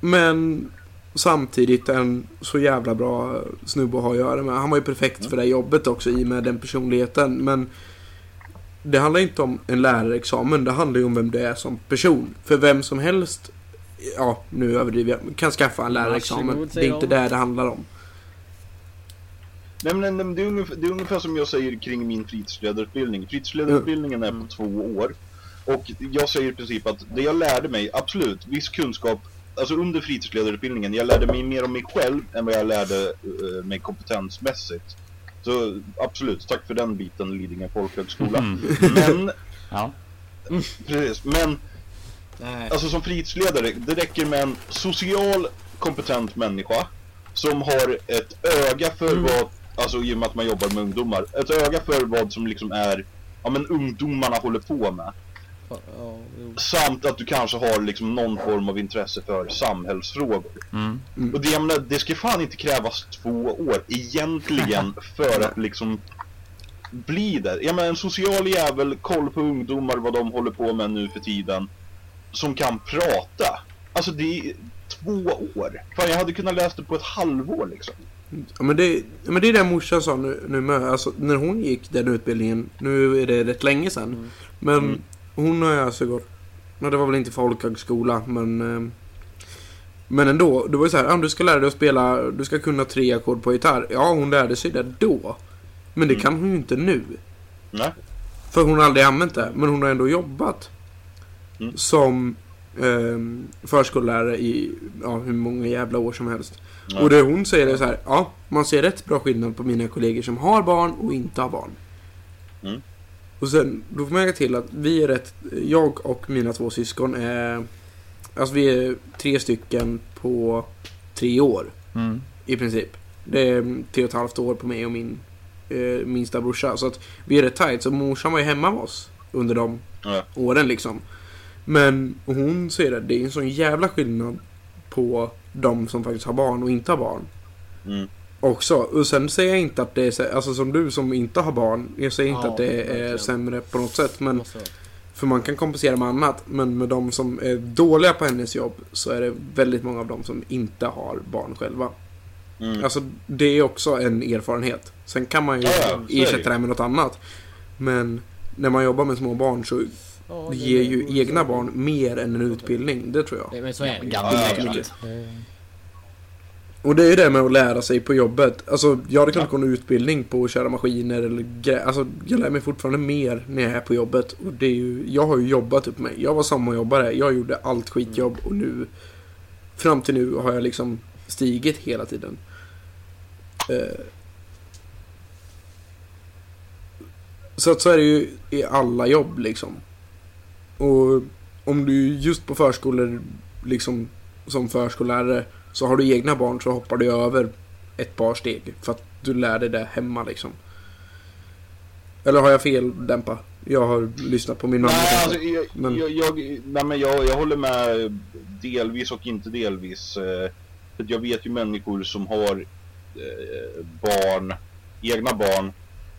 Men samtidigt en så jävla bra snubbe att ha att göra med. Han var ju perfekt för det här jobbet också i och med den personligheten. Men det handlar inte om en lärarexamen. Det handlar ju om vem det är som person. För vem som helst, ja nu överdriver jag, kan skaffa en lärarexamen. Det är inte de. det det handlar om. Nej, men, nej, men det, är ungefär, det är ungefär som jag säger kring min fritidsledarutbildning. Fritidsledarutbildningen är på två år. Och jag säger i princip att det jag lärde mig, absolut, viss kunskap, alltså under fritidsledarutbildningen, jag lärde mig mer om mig själv än vad jag lärde eh, mig kompetensmässigt. Så absolut, tack för den biten Lidingö folkhögskola. Mm. Men, [LAUGHS] Ja. precis, men Nej. Alltså som fritidsledare, det räcker med en social kompetent människa som har ett öga för Mm. vad, alltså i och med att man jobbar med ungdomar, ett öga för vad som liksom är, ja men ungdomarna håller på med. Ja. Samt att du kanske har liksom någon form av intresse för samhällsfrågor. Mm. Och det, jag menar, det ska fan inte krävas två år egentligen [LAUGHS] för att liksom bli där. Jag menar en social jävel, koll på ungdomar, vad de håller på med nu för tiden. Som kan prata. Alltså det är två år. Fan jag hade kunnat läsa det på ett halvår liksom. Ja, men, det, men det är det morsan sa nu, nu med. Alltså, när hon gick den utbildningen, nu är det rätt länge sedan. Mm. Men Mm. Hon alltså gått, ja, det var väl inte folkhögskola men eh, Men ändå, det var ju så här, du ska lära dig att spela, du ska kunna tre ackord på gitarr. Ja, hon lärde sig det då. Men det Mm. kan hon ju inte nu. Nej. För hon har aldrig använt det, men hon har ändå jobbat. Mm. Som eh, förskollärare i ja, hur många jävla år som helst. Ja. Och det hon säger är så här, ja, man ser rätt bra skillnad på mina kollegor som har barn och inte har barn. Mm. Och sen, då får man lägga till att vi är rätt, jag och mina två syskon är, alltså vi är tre stycken på tre år Mm. i princip. Det är tre och ett halvt år på mig och min eh, minsta brorsa. Så att vi är rätt tight. Så morsan var ju hemma med oss under de Ja. åren liksom. Men hon säger att det är en sån jävla skillnad på de som faktiskt har barn och inte har barn. Mm. Också. Och sen säger jag inte att det är så, alltså som du som inte har barn. Jag säger inte Ja, att det är verkligen. sämre på något sätt. Men, för man kan kompensera med annat. Men med de som är dåliga på hennes jobb så är det väldigt många av dem som inte har barn själva. Mm. Alltså det är också en erfarenhet. Sen kan man ju Ja, ja, det. ersätta det med något annat. Men när man jobbar med små barn så Ja, det ger ju det- egna barn mer än en utbildning. Det tror jag. Men så är det ju. Och det är ju det med att lära sig på jobbet. Alltså jag hade kunnat gå en utbildning på att köra maskiner eller gre- Alltså jag lär mig fortfarande mer när jag är på jobbet. Och det är ju, jag har ju jobbat upp mig. Jag var sommarjobbare. Jag gjorde allt skitjobb och nu Fram till nu har jag liksom stigit hela tiden. Eh, Så att så är det ju i alla jobb liksom. Och om du just på förskolor liksom som förskollärare så har du egna barn så hoppar du över ett par steg för att du lär dig det hemma liksom. Eller har jag fel Dämpa? Jag har lyssnat på min mamma. Nej, alltså, jag, Men- jag, jag, nej, men jag, jag håller med delvis och inte delvis. eh, För jag vet ju människor som har eh, barn, egna barn,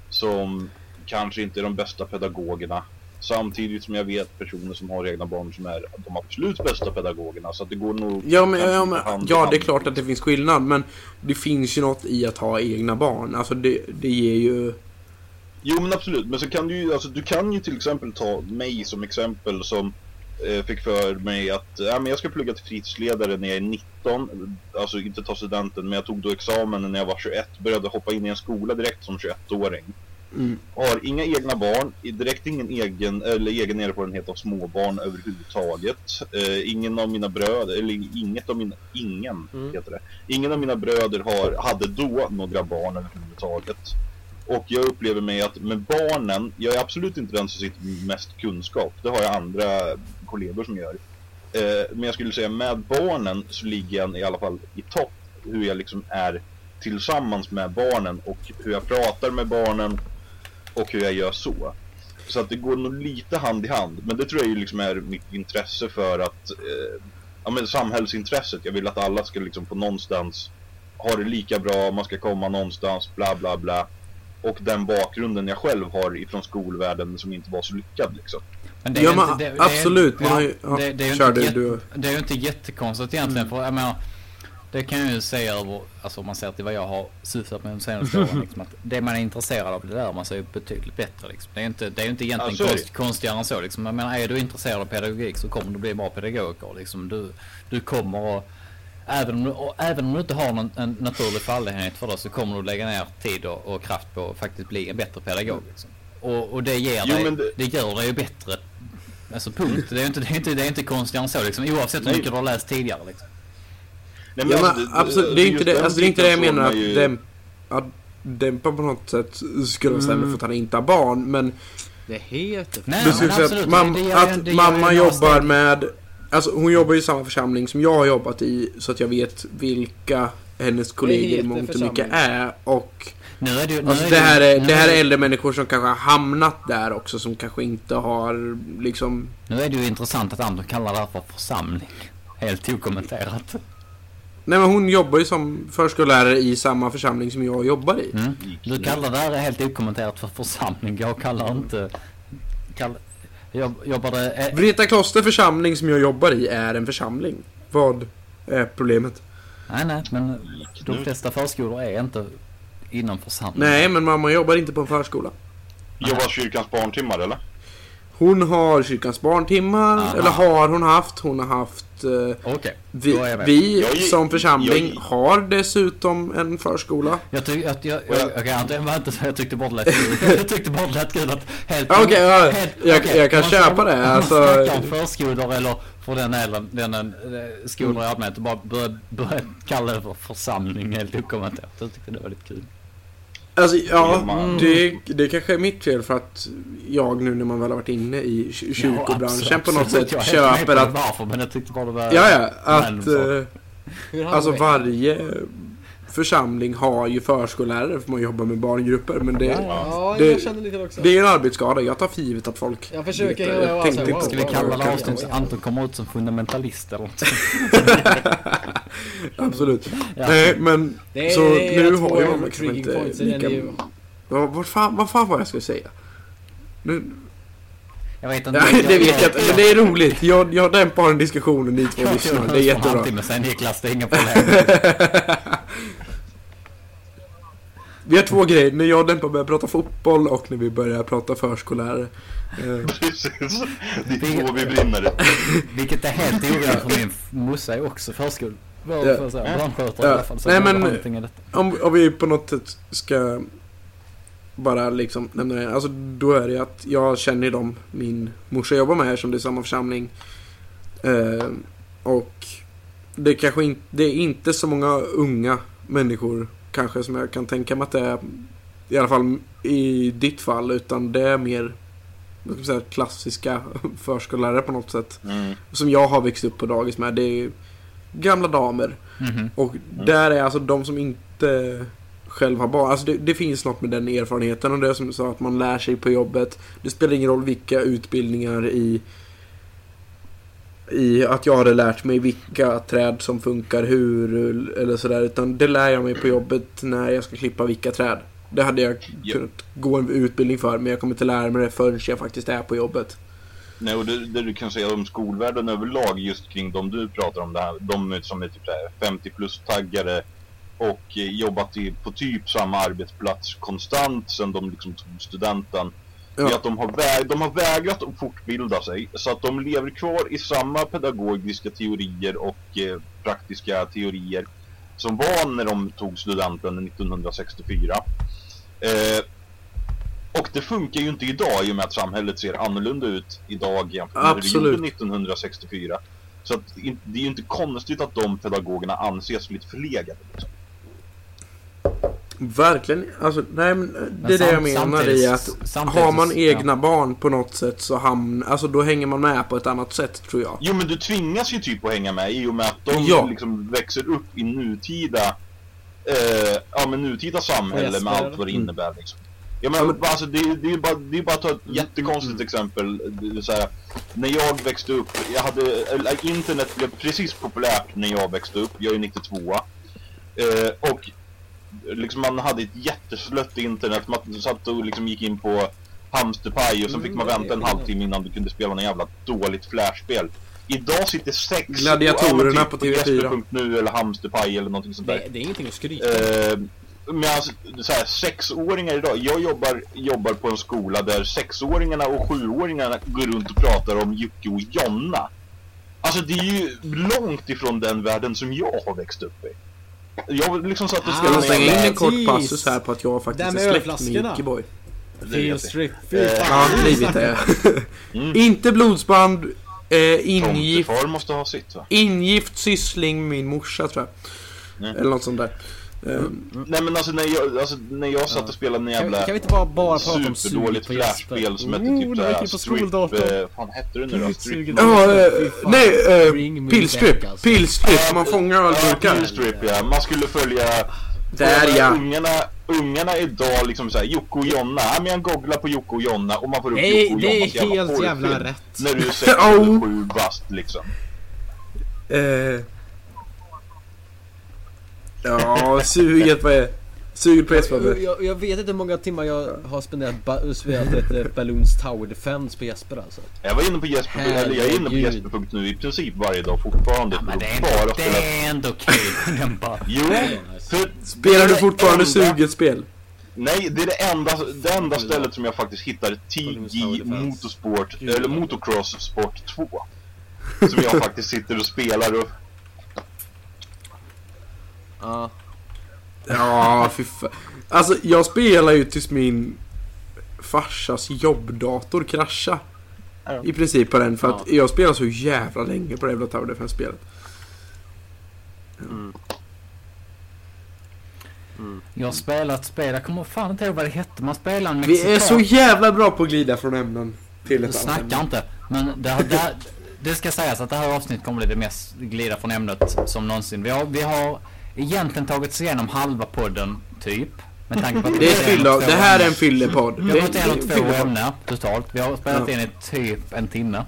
som kanske inte är de bästa pedagogerna. Samtidigt som jag vet personer som har egna barn som är de absolut bästa pedagogerna. Så att det går nog... Ja, men, ja, men, hand ja, det är hand. klart att det finns skillnad men det finns ju något i att ha egna barn. Alltså det, det ger ju... Jo men absolut, men så kan du ju, alltså du kan ju till exempel ta mig som exempel som eh, fick för mig att ja, men jag ska plugga till fritidsledare när jag är 19, alltså inte ta studenten, men jag tog då examen när jag var 21, började hoppa in i en skola direkt som 21-åring. Mm. Har inga egna barn, direkt ingen egen, eller egen erfarenhet av småbarn överhuvudtaget. Eh, ingen av mina bröder, eller inget av mina, ingen Mm. heter det. Ingen av mina bröder har, hade då några barn överhuvudtaget. Och jag upplever mig att med barnen, jag är absolut inte den som sitter mest kunskap. Det har jag andra kollegor som gör. Eh, men jag skulle säga med barnen så ligger jag i alla fall i topp hur jag liksom är tillsammans med barnen och hur jag pratar med barnen och hur jag gör så. Så att det går nog lite hand i hand. Men det tror jag ju liksom är mitt intresse för att eh, ja, men samhällsintresset. Jag vill att alla ska liksom på någonstans ha det lika bra, man ska komma någonstans, bla bla bla. Och den bakgrunden jag själv har ifrån skolvärlden som inte var så lyckad liksom. Men det är Ja inte- det- det är- absolut, man har ju... Ja, det, det är ju inte du, jätte- du. Det är ju inte jättekonstigt egentligen för jag menar Det kan jag ju säga över, alltså om man ser till vad jag har sysslat med de senaste åren [LAUGHS] liksom, att Det man är intresserad av det lär man sig ju betydligt bättre liksom. Det är inte, det är ju inte egentligen Ja, så är det. konst, konstigare än så liksom. Jag menar är du intresserad av pedagogik så kommer du bli bra pedagogiker liksom. Du, du kommer att Även om, du, och även om du inte har någon, en naturlig fallenhet för det så kommer du lägga ner tid och, och kraft på att faktiskt bli en bättre pedagog. Liksom. Och, och det ger Jo, dig, det- det... gör dig ju bättre. Alltså punkt. Det är inte, det är inte, det är inte konstigare än så liksom. Oavsett hur mycket du har läst tidigare liksom. Nej, Ja, alltså, men absolut, det är inte det, alltså, det, är inte det jag menar att, ju- däm, att dämpa på något sätt skulle vara sämre för att han inte har barn. Men Det heter... Nej, men absolut. att, mam, det, gör, att mamma ju jobbar med... Alltså hon jobbar i samma församling som jag har jobbat i så att jag vet vilka hennes kollegor i mångt och mycket är. Och Nu är det ju... nu alltså, är det, här är, nu det här är äldre människor som kanske har hamnat där också som kanske inte har liksom... Nu är det ju intressant att Anton kallar det här för församling. Helt okommenterat. Nej men hon jobbar ju som förskollärare i samma församling som jag jobbar i. Mm. Du kallar det här helt okommenterat för församling. Jag kallar inte... Kall, jag jobbar det... eh, Vreta kloster församling som jag jobbar i är en församling. Vad är problemet? Nej, nej, men de flesta förskolor är inte inom församling. Nej, men mamma jobbar inte på en förskola. Jobbar kyrkans barntimmar eller? Hon har kyrkans barntimmar, Aha. eller har hon haft. Hon har haft... Eh, Okej, vi jag vi Jag- som församling jag- har dessutom en förskola. Jag, tyck, jag, jag, jag, jag, jag, jag tyckte bara det lät kul. [LAUGHS] Jag tyckte bara det lät kul att helt... Okej, ja, helt- jag, jag kan man köpa det. Man Alltså, snackar om förskolor eller för den delen, den, den eh, skolor i allmänhet och bara börja, börja kalla det för församling helt okommenterat. Jag tyckte det var lite kul. Alltså ja, Mm. det, det kanske är mitt fel för att jag nu när man väl har varit inne i ky- Ja, kyrkobranschen absolut, på något sätt Jag köper att... Varför, men jag tyckte bara det var... Ja, ja, att... Eh, Alltså varje församling har ju förskollärare för man jobbar med barngrupper men det, Ja, det- jag känner lite också. det är en arbetsskada. Jag tar för givet att folk Jag försöker vet det. Jag tänkte inte wow, Ska vi kalla det så. Anton kommer ut som fundamentalist eller något? [LAUGHS] Absolut. Ja. Nej men Det är, så det är nu har jag liksom inte är lika... Vad, vad, fan, vad fan var jag skulle säga? Nu, Jag vet inte. ja, [LAUGHS] det vet jag inte, men det är roligt. Jag, jag dämpar den diskussionen ni två lyssnar. Det är En jättebra. halvtimme sen Niklas, det är inga problem. Vi har två grejer. När jag och Dämpa börjar prata fotboll och när vi börjar prata förskollärare. Eh, Precis. Det är då vi brinner. Vilket är helt orimligt för min morsa är också förskol... Ja. Ja. i alla fall. Så Nej, men- om, om vi på något sätt ska bara liksom nämna det. Alltså då är det att jag känner dem min morsa jobbar med här som det är samma församling. Eh, och det kanske inte, det är inte så många unga människor kanske som jag kan tänka mig att det är i alla fall i ditt fall utan det är mer vad ska säga, klassiska [LAUGHS] förskollärare på något sätt. Mm. Som jag har växt upp på dagis med. Det är gamla damer. Mhm. Och där är alltså de som inte själv har barn. Alltså det, det finns något med den erfarenheten och det är som du sa att man lär sig på jobbet. Det spelar ingen roll vilka utbildningar i i att jag hade lärt mig vilka träd som funkar hur eller sådär. Utan det lär jag mig på jobbet när jag ska klippa vilka träd. Det hade jag Ja. kunnat gå en utbildning för men jag kommer inte lära mig det förrän jag faktiskt är på jobbet. Nej, och det, det du kan säga om skolvärlden överlag just kring de du pratar om, det här, de som är typ så här 50 plus taggare och jobbat i, på typ samma arbetsplats konstant sen de liksom tog studenten. Ja. är att de har, väg, de har vägrat att fortbilda sig så att de lever kvar i samma pedagogiska teorier och eh, praktiska teorier som var när de tog studenten 1964. Eh, det funkar ju inte idag i och med att samhället ser annorlunda ut idag jämfört med hur det Absolut. gjorde 1964. Så att det är ju inte konstigt att de pedagogerna anses lite förlegade. Liksom. Verkligen. Alltså, nej men det är det jag menar i att har man egna barn på något sätt så hamn, alltså då hänger man med på ett annat sätt tror jag. Jo men du tvingas ju typ att hänga med i och med att de Ja. liksom växer upp i nutida eh, Ja men nutida samhälle med allt vad det Mm. innebär liksom. Ja men Ja, alltså det, är- det är bara, det är bara att ta ett jättekonstigt mm. exempel. Så här, när jag växte upp, jag hade, internet blev precis populärt när jag växte upp, jag är 92 eh, Och liksom man hade ett jätteslött internet, man satt och liksom gick in på Hamsterpaj och så fick man Mm, vänta en halvtimme innan du kunde spela något jävla dåligt flashspel. Idag sitter sex... Gladiatorerna på TV4. Jesper.nu eller Hamsterpaj eller någonting sånt där. Det, det är ingenting att skryta Eh, men alltså, så här, sexåringar idag. Jag jobbar, jobbar på en skola där sexåringarna och sjuåringarna går runt och pratar om Jocke och Jonna. Alltså det är ju långt ifrån den världen som jag har växt upp i. Jag liksom satt och Ah, Ska man spelade slänga in en kort passus här på att jag faktiskt är släkt med. Jockiboi? Det jag. fy Eh, Ja, fan. blivit det. [LAUGHS] Mm. Inte blodsband, eh, ingift, Tomtefar måste ha sitt va? ingift syssling med min morsa tror jag. Nej. Eller något sånt där. Eh, Nej men alltså när jag, alltså, när jag satt och spelade en Kan, vi- jävla kan vi inte bara, bara prata om superdåligt flashspel som hette Oh, typ såhär strip... Eh, fan hette det nu då? Strip... Ja, eh, nej, pillstrip. alltså. Pillstrip, man fångar ölburkar. Pillstrip ja. Man skulle följa... Där ja. Ungarna, ungarna idag liksom såhär, Jocke och Jonna. Ja, men jag googlar på Jocke och Jonna och man får upp Nej, Jocke och det är Jonnas jävla helt jävla rätt. När du är [LAUGHS] sex Au. eller sju bast liksom. Ja, suget på Suget på Jag, Jesper. jag, jag vet inte hur många timmar jag har spenderat ba- spelat ett eh, Balloons Tower Defense på Jesper alltså. Jag var inne på Jesper, eller jag är inne på. Jesper.nu i princip varje dag fortfarande. Men det är det ändå [LAUGHS] okej. Den bara... Jo, för Spelar du det fortfarande enda- suget spel? Nej, det är det enda, det enda stället som jag faktiskt hittar TG. Motorsport, eller Motocross Sport 2. Som jag faktiskt sitter och spelar och... Ja. Ja, fy fan. Alltså, jag spelar ju tills min farsas jobbdator kraschade. Ja. I princip på den, för att Ja. jag spelar så jävla länge på det jävla Tower Defense-spelet. Jag har spelat spel, jag kommer fan inte ihåg vad det hette. Man spelar en Vi är så mexikan. jävla bra på att glida från ämnen till ett annat ämne. inte. Men det, det, det ska sägas att det här avsnittet kommer bli det mest glida från ämnet som någonsin. Vi har, vi har egentligen tagit oss igenom halva podden, typ. Med tanke på att Det, är fylla, det här är en fyllepodd. Vi Det har gått igenom två ämnen totalt. Vi har spelat Ja. in i typ en timme.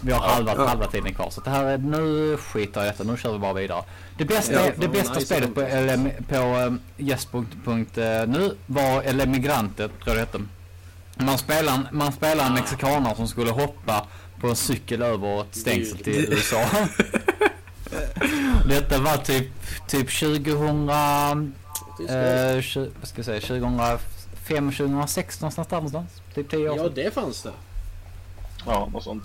Vi har halva, Ja. halva tiden kvar. Så det här är, nu skiter jag i detta. Nu kör vi bara vidare. Det bästa, Ja. det bästa Nice spelet på, eller, på um, yes.nu var eller Migrantet, tror jag det hette. Man spelar, en- man spelar en mexikanare som skulle hoppa på en cykel över ett stängsel till USA. [LAUGHS] [LAUGHS] Detta var typ, typ 2000... Eh, tju- vad ska jag säga? 2005, 2006 någonstans där någonstans. Typ 10 år ja, det fanns det. Ja, något sånt.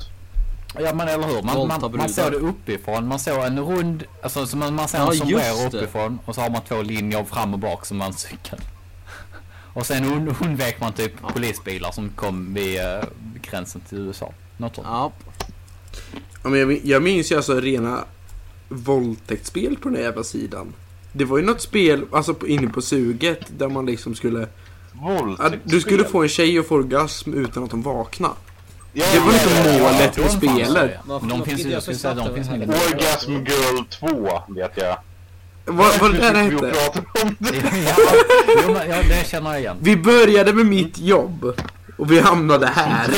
Ja men eller hur. Man, man, man såg det uppifrån. Man såg en rund, alltså så man, man ser Ja, en sombrero uppifrån och så har man två linjer fram och bak som man cykel. [LAUGHS] Och sen und, undvek man typ polisbilar som kom vid eh, gränsen till USA. Något sånt. Ja. Ja, men jag, min- jag minns ju alltså rena våldtäktsspel på den här jävla sidan. Det var ju något spel, alltså på, inne på suget, där man liksom skulle... Att Våldtäktsspel. du skulle få en tjej att få orgasm utan att de vaknar. Ja, det var ja, liksom ja, ja. målet med spelet. De finns ju, jag inte skulle säga de finns snabbt. Orgasm Girl 2, vet jag. Vad vad det där Vi hette? [LAUGHS] ja, ja, det känner jag igen. Vi började med mitt jobb. Och vi hamnade här.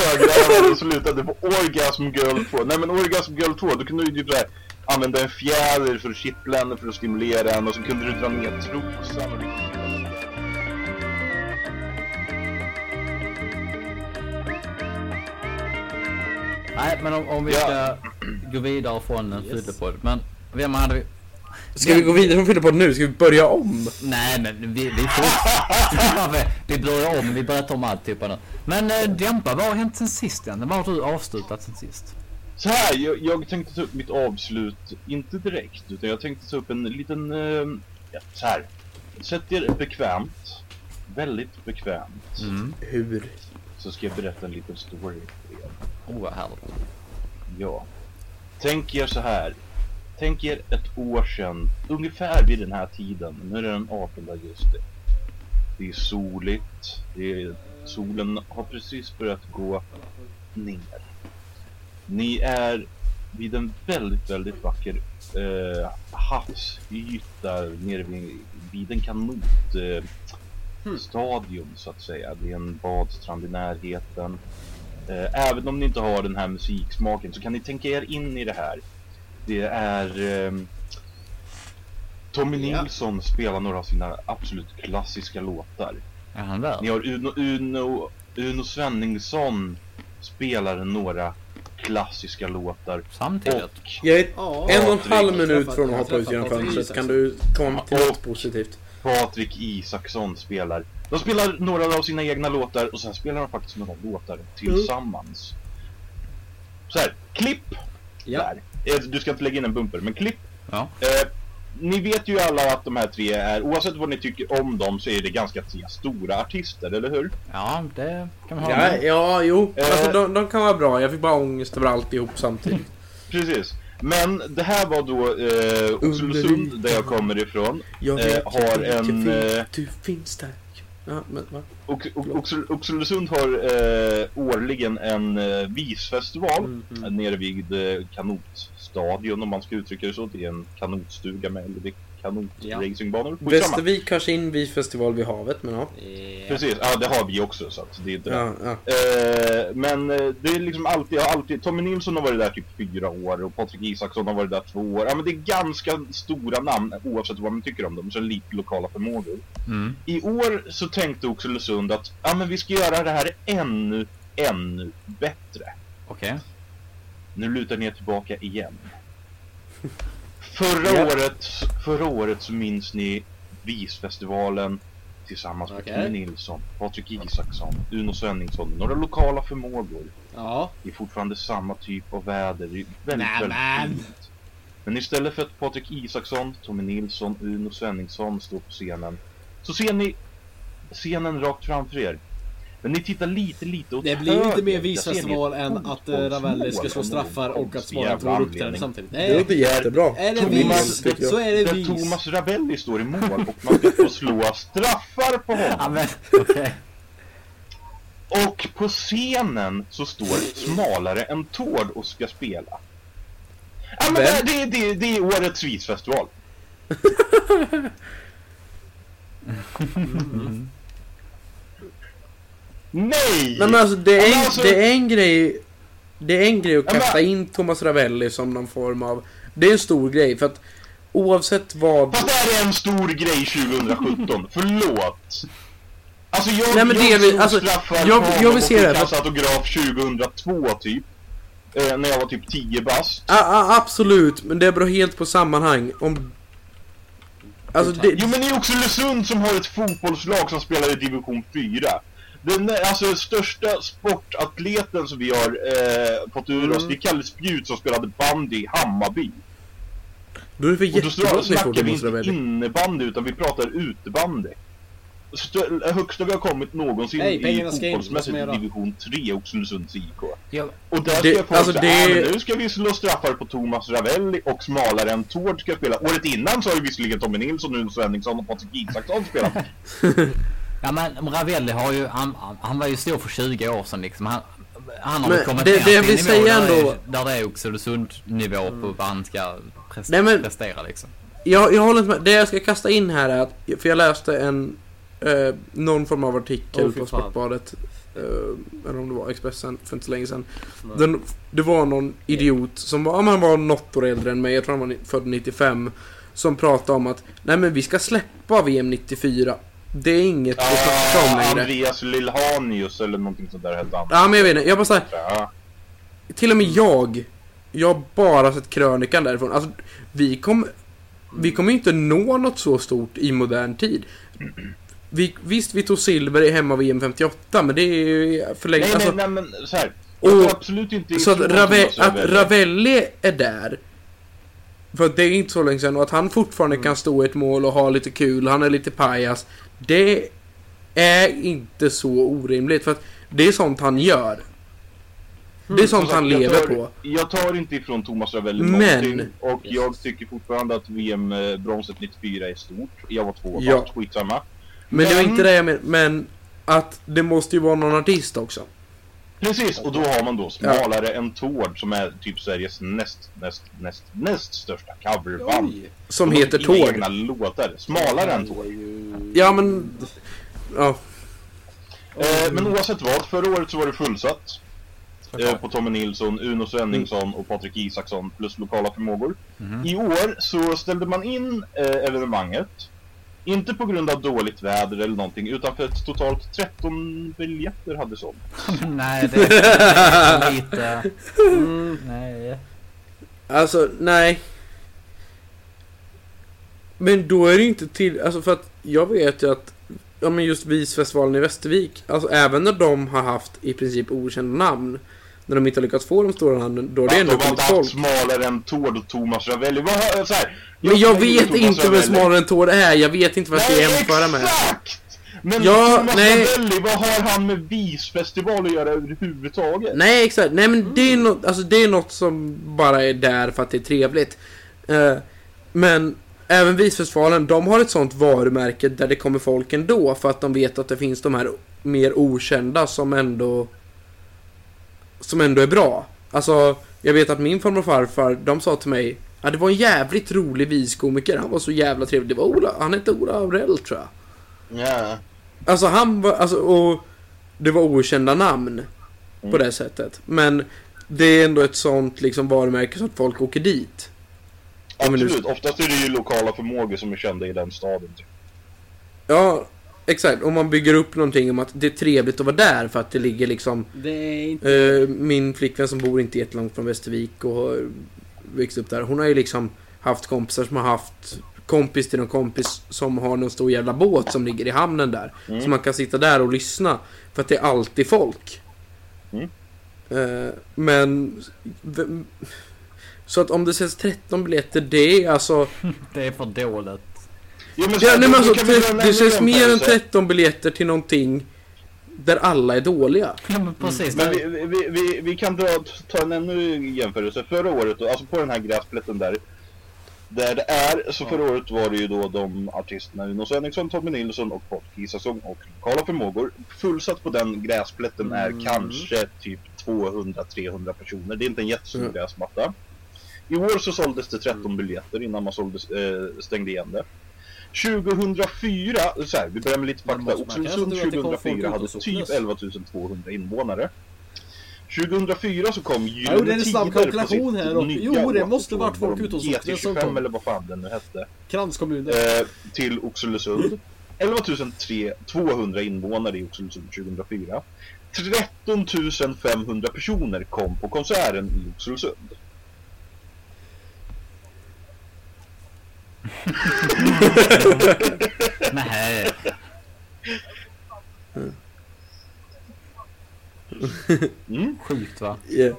Och slutade på Orgasm Girl 2. Nej men Orgasm Girl 2, då kunde du ju typ såhär använda en fjäder för att kittla henne för att stimulera henne och så kunde du dra ner trosan och Nej men om, om vi Ja. ska gå vidare från en Yes. fyllepodd. Men vem hade vi? Ska vi gå vidare från Fyllepodd nu? Ska vi börja om? Nej men vi, vi får... [LAUGHS] vi börjar om, vi berättar om alltihopa nu. Men äh, Dämpa, vad har hänt sen sist egentligen? Vad har du avslutat sen sist? Så här, jag, jag tänkte ta upp mitt avslut, inte direkt, utan jag tänkte ta upp en liten, eh, ja, så här. Sätt er bekvämt. väldigt bekvämt Mm. Hur? så ska jag berätta en liten story för er. Oh, vad härligt. Ja. Tänk er så här. Tänk er ett år sedan, ungefär vid den här tiden. Nu är det den 18 augusti. Det är soligt. Det är, solen har precis börjat gå ner. Ni är vid en väldigt, väldigt vacker eh, havsyta nere vid, vid en kanotstadion eh, stadion, så att säga. Det är en badstrand i närheten. Eh, även om ni inte har den här musiksmaken så kan ni tänka er in i det här. Det är ehm, Tommy Ja. Nilsson spelar några av sina absolut klassiska låtar. Är han där? Ni har Uno, Uno, Uno Svenningsson spelar några klassiska låtar. Samtidigt? Och Jag är Ja, en och en halv minut från att jag hoppa ut genom fönstret. Kan du komma till något positivt? Patrik Isaksson spelar. De spelar några av sina egna låtar och sen spelar de faktiskt några låtar tillsammans. Så här, klipp Ja. där. Eh, Du ska inte lägga in en bumper, men klipp. Ja. Eh, ni vet ju alla att de här tre är, oavsett vad ni tycker om dem, så är det ganska tre stora artister, eller hur? Ja, det kan man ha Ja, ja jo. Eh. Alltså, de, de kan vara bra. Jag fick bara ångest över alltihop samtidigt. [LAUGHS] Precis. Men det här var då eh, Oxelösund, där jag kommer ifrån. Jag Eh, vet, har jag vet, en, jag vet, eh, du finns där. Ja, men va? Ox- Ox- Oxel- Oxelösund har eh, årligen en eh, visfestival Mm, mm. eh, nere vid eh, kanotstadion om man ska uttrycka det så. Det är en kanotstuga med eller kanotracingbanor. Skitsamma. Västervik har sin visfestival vid havet, men ja. Ja. Precis, ja det har vi också så att det är inte ja, ja. Eh, men eh, det är liksom alltid, alltid, Tommy Nilsson har varit där typ fyra år och Patrik Isaksson har varit där två år. Ja men det är ganska stora namn oavsett vad man tycker om dem, så lite lokala förmågor. Mm. I år så tänkte Oxelösund att ja men vi ska göra det här ännu, ännu bättre. Okej. Nu lutar ni er tillbaka igen. [LAUGHS] Förra Ja. året, förra året så minns ni Visfestivalen tillsammans med Okej. Tommy Nilsson, Patrik Isaksson, Uno Svenningsson, några lokala förmågor. Ja. Det är fortfarande samma typ av väder. Det är väldigt, Nämen! väldigt fint. Men istället för att Patrik Isaksson, Tommy Nilsson, Uno Svenningsson står på scenen så ser ni scenen rakt framför er. Men ni tittar lite, lite åt Det blir inte mer visfestival än att eh, Ravelli ska slå straffar och att jävla tror uppträder anledning. samtidigt. Det Nej, låter jättebra. är det Thomas, vis så är det vis. Thomas Ravelli står i mål och man ska få slå straffar på honom. [LAUGHS] Och på scenen så står smalare än Tord och ska spela. Ja men det, det, det, det är årets visfestival. [LAUGHS] Nej! Nej men alltså det är, men en, alltså- det är en grej Det är en grej att Ja, men- kasta in Thomas Ravelli som någon form av Det är en stor grej för att Oavsett vad Fast det här är en stor grej 2017, förlåt. Alltså jag, Nej, men det är jag vi- slog alltså, straffar jag- jag vill se det autograf 2002 typ. Eh, när jag var typ 10 bast. a, a, Absolut, men det beror helt på sammanhang om Alltså det, Jo men det är Oxelösund som har ett fotbollslag som spelar i division 4. Den alltså största sportatleten som vi har eh, fått ur oss, Mm. det är Kalle Spjut som spelade bandy i Hammarby. då är det för Och då jättebra ni får snackar vi inte innebandy utan vi pratar utebandy. Stö- högsta vi har kommit någonsin Nej, i fotbollsmässigt i division 3 Oxelösunds IK. Ja, Och där ska Det- folk alltså, säga, det- "Ah, men nu ska vi slå straffar på Thomas Ravelli och smalare än Tord ska spela. Året innan så har ju visserligen Tommy Nilsson, Uno Svenningsson och Patrik Isaksson spelat. [LAUGHS] ja men Ravelli har ju, han, han var ju stor för 20 år sedan liksom. Han, han har Men kommit det- ner det till vill nivå där, ändå- är, där det är Oxelösund-nivå på vad han ska pres- Nej, men- prestera liksom. jag, jag håller inte med, det jag ska kasta in här är att För jag läste en eh, Någon form av artikel fy på. Sportbladet eh, Eller om det var Expressen för inte så länge sedan Den, det var någon idiot som var, om han var något år äldre än mig, jag tror han var född 95 Som pratade om att, nej men vi ska släppa VM 94 Det är inget vi pratar om Ah, längre Andreas Lilhanius eller någonting sånt där hette han. Ja men jag vet inte, jag bara såhär, Ja. till och med jag Jag har bara sett krönikan därifrån, alltså vi kommer Vi kommer inte nå något så stort i modern tid vi, Visst, vi tog silver i hemma-VM 58 men det är ju för länge Nej, alltså, nej, nej, men så här. Och- absolut inte Så att, Rave, att Ravelli. Är där För att det är inte så länge sedan och att han fortfarande kan stå i ett mål och ha lite kul, han är lite pajas Det är inte så orimligt. För att det är sånt han gör. Det är sånt Som sagt, han jag lever tar, på. Jag tar inte ifrån Thomas Ravelli Men- någonting och jag tycker fortfarande att VM-bronset 94 är stort. Jag var två Ja. skitsamma. Men det var Men- inte det jag menade. Men att det måste ju vara någon artist också. Precis, och då har man då smalare än Tord som är typ Sveriges näst, näst, näst, näst största coverband. Oj. Som De heter Tord. egna låtar. Smalare än Tord. Ja men... Ja. Eh, men oavsett vad, förra året så var det fullsatt. Eh, på Tommy Nilsson, Uno Svenningsson och Patrik Isaksson plus lokala förmågor. Mhm. I år så ställde man in eh, evenemanget. Inte på grund av dåligt väder eller någonting utan för att totalt 13 biljetter hade sålt. [LAUGHS] Nej, det är [LAUGHS] lite... Mm. Nej. Alltså, nej. Men då är det inte till, alltså för att jag vet ju att, ja men just Visfestivalen i Västervik, alltså även när de har haft i princip okända namn, när de inte har lyckats få de stora namnen, då har det Att ändå de kommit folk. smalare än Tord och Thomas Ravelli. Vad så här, Men jag vet inte vem smalare än Tord är, jag vet inte vad jag ska jämföra med. exakt! Men Ja, Thomas nej. Ravelli, vad har han med Visfestival att göra överhuvudtaget? Nej exakt, nej men det är något, alltså det är något som bara är där för att det är trevligt. Eh, men även Visfestivalen, de har ett sånt varumärke där det kommer folk ändå för att de vet att det finns de här mer okända som ändå som ändå är bra. Alltså, jag vet att min farmor och farfar, de sa till mig Ja, det var en jävligt rolig viskomiker. Han var så jävla trevlig. Det var Ola, han hette Ola Aurell tror jag. Ja. Alltså han var, alltså och det var okända namn på Mm. det sättet. Men det är ändå ett sånt liksom varumärke så att folk åker dit. Men nu- Absolut, oftast är det ju lokala förmågor som är kända i den staden. Typ. Ja, exakt. Om man bygger upp någonting om att det är trevligt att vara där för att det ligger liksom Det är inte... eh, Min flickvän som bor inte jättelångt från Västervik och har växt upp där. Hon har ju liksom haft kompisar som har haft kompis till någon kompis som har någon stor jävla båt som ligger i hamnen där. Mm. Så man kan sitta där och lyssna. För att det är alltid folk. Mm. Eh, men... Så att om det säljs 13 biljetter, det är alltså... [LAUGHS] Det är för dåligt. Jo, men så Ja, nej, men alltså det, det säljs mer än jämförelse. 13 biljetter till någonting där alla är dåliga. Ja men precis. Men det- vi, vi, vi, vi kan dra, ta en ännu jämförelse. Förra året, då, alltså på den här gräsplätten där. Där det är, så förra året var det ju då de artisterna Uno Svenningsson, Tommy Nilsson och Patrik Isaksson och lokala förmågor. Fullsatt på den gräsplätten är Mm. kanske typ 200-300 personer. Det är inte en jättestor Mm. gräsmatta. I år så såldes det 13 biljetter innan man sålde, eh, stängde igen det. 2004, så här, vi börjar med lite fakta. Oxelösund tro att det kom folk 2004 hade typ sågs? 11 200 invånare. 2004 så kom Jag gjorde en Gyllene snabb Tider på kalkulation sitt här och- jo, det måste varit folk Oxelösund som GT25 kom. eller vad fan den nu hette. Kranskommuner. Eh, till Oxelösund. 11 200 invånare i Oxelösund 2004. 13 500 personer kom på konserten i Oxelösund. Nej. Mm. Sjukt va? Yeah.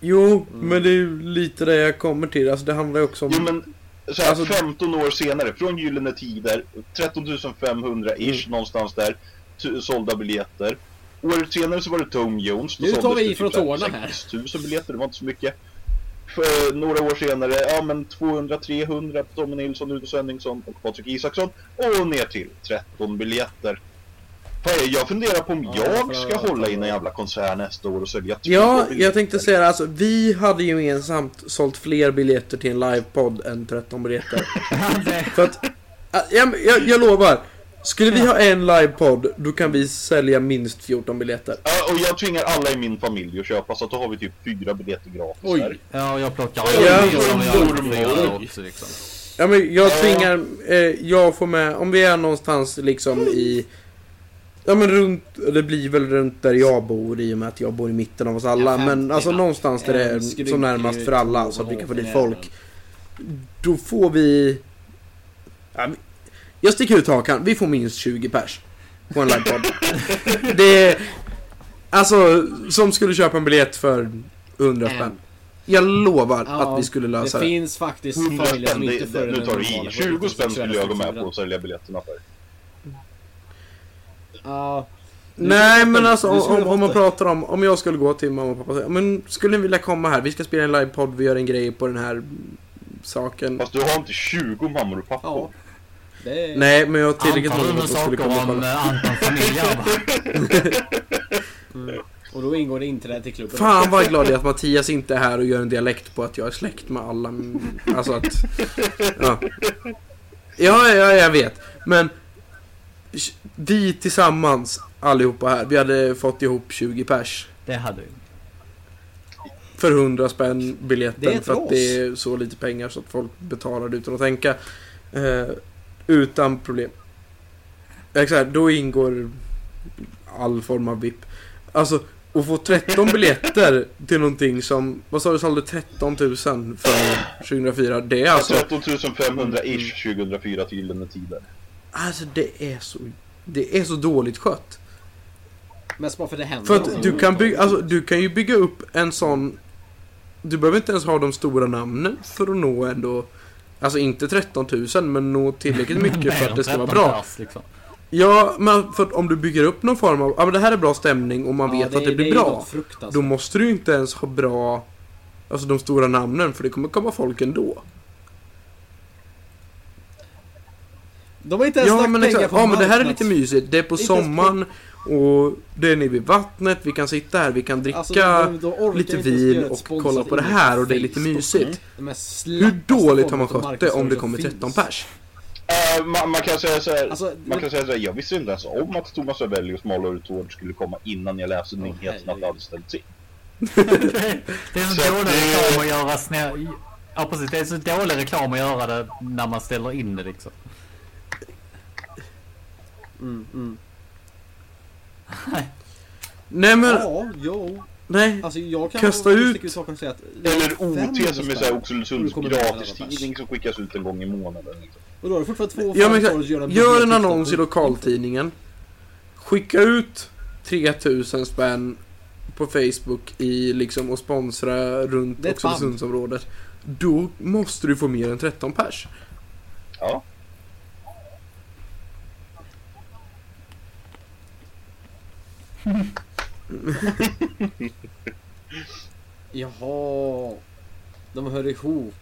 Jo, men det är ju lite det jag kommer till. Alltså det handlar ju också om... Jo men så här, Alltså- 15 år senare, från Gyllene Tider, 13 500 ish Mm. någonstans där, sålda biljetter. Året senare så var det Tom Jones, Nu tar vi det i från typ tårna här. 6000 biljetter, det var inte så mycket. För några år senare, ja men 200-300 Tommy Nilsson, Udo Svenningsson och Patrik Isaksson. Och ner till 13 biljetter. Jag funderar på om Ja, jag ska hålla i en jävla konsert nästa år och sälja två Ja, biljetter. jag tänkte säga det, alltså vi hade gemensamt sålt fler biljetter till en livepodd än 13 biljetter. [LAUGHS] För att, jag, jag, jag lovar. Skulle vi ha en livepodd, då kan vi sälja minst 14 biljetter. Ja, och jag tvingar alla i min familj att köpa så att då har vi typ fyra biljetter gratis Oj. Ja, jag plockar Ja. jag som Mormor. gör också liksom. Ja men jag Ja. tvingar, eh, jag får med, om vi är någonstans liksom i Ja men runt, det blir väl runt där jag bor i och med att jag bor i mitten av oss alla Ja, Men 50, alltså va? någonstans där det är så närmast för alla så att vi kan få dit folk Då får vi ja, vi- Jag sticker ut hakan, vi får minst 20 pers På en livepodd [LAUGHS] Det är Alltså, som skulle köpa en biljett för 100 En. spänn Jag lovar Ja, att vi skulle lösa det det, finns faktiskt 100 familjer som inte följer nu tar du i. 20 spänn skulle jag gå med på att sälja biljetterna för. Ja, Nej men alltså om, om man pratar om, om jag skulle gå till mamma och pappa och säga men skulle ni vilja komma här? Vi ska spela en livepodd, vi gör en grej på den här saken. Fast du har inte 20 mammor och pappor. ja. Är... Nej men jag har tillräckligt många med skulle och om kolla. eh, Antons familj här, va? Och då ingår det inträde till klubben. Fan vad glad jag är att Mattias inte är här och gör en dialekt på att jag är släkt med alla. Alltså att... Ja, ja, ja jag vet. Men vi tillsammans allihopa här, vi hade fått ihop 20 pers. Det hade vi. För 100 spänn biljetten Det är för att det är så lite pengar så att folk betalar det utan att tänka. Utan problem. Exakt, då ingår all form av VIP. Alltså, att få 13 biljetter till någonting som, vad sa du, sålde 13 000 för 2004. Det är alltså, 13 500 ish 2004 till Gyllene Tider. alltså det är så, det är så dåligt skött. Mest bara för det händer För att du kan, bygga, alltså, du kan ju bygga upp en sån... Du behöver inte ens ha de stora namnen för att nå ändå... Alltså inte 13 000 men nå tillräckligt mycket för Mer att det ska vara 13 bra. liksom. Ja, men för att om du bygger upp någon form av... Ja men det här är bra stämning och man Ja, vet att det är blir bra. Då måste du ju inte ens ha bra... Alltså de stora namnen för det kommer komma folk ändå. De har inte ens Ja lagt men pengar på Ja men det här är lite mysigt. Det är på Det är inte sommaren och det är nere vid vattnet. Vi kan sitta här, vi kan dricka Alltså, de- de lite vin och kolla på det här och det är lite mysigt. Hur dåligt har man skött det om det kommer som 13 finns. pers? Eh, man, man kan säga så här, Alltså, man kan säga så här, jag visste inte ens om att Thomas Ravelli och Smalare Tord skulle komma innan jag läste nyheten att det hade ställts in. Det är så Så dålig det- reklam att göra snä... Ja precis, det är så dålig reklam att göra det när man ställer in det liksom. Mm, mm. Nej men, Ja, jo. nej. Alltså jag kan Kasta ut. saken och säga att... Eller 500 OT som är såhär. Oxelösunds du gratistidning som skickas ut en gång i månaden. Liksom. Och då är det fortfarande två Ja, men, göra gör en annons i lokaltidningen. Skicka ut 3000 spänn på Facebook i liksom och sponsra runt. Oxelösundsområdet. Då måste du få mer än 13 pers. Ja. [LAUGHS] Jaha. De hör ihop.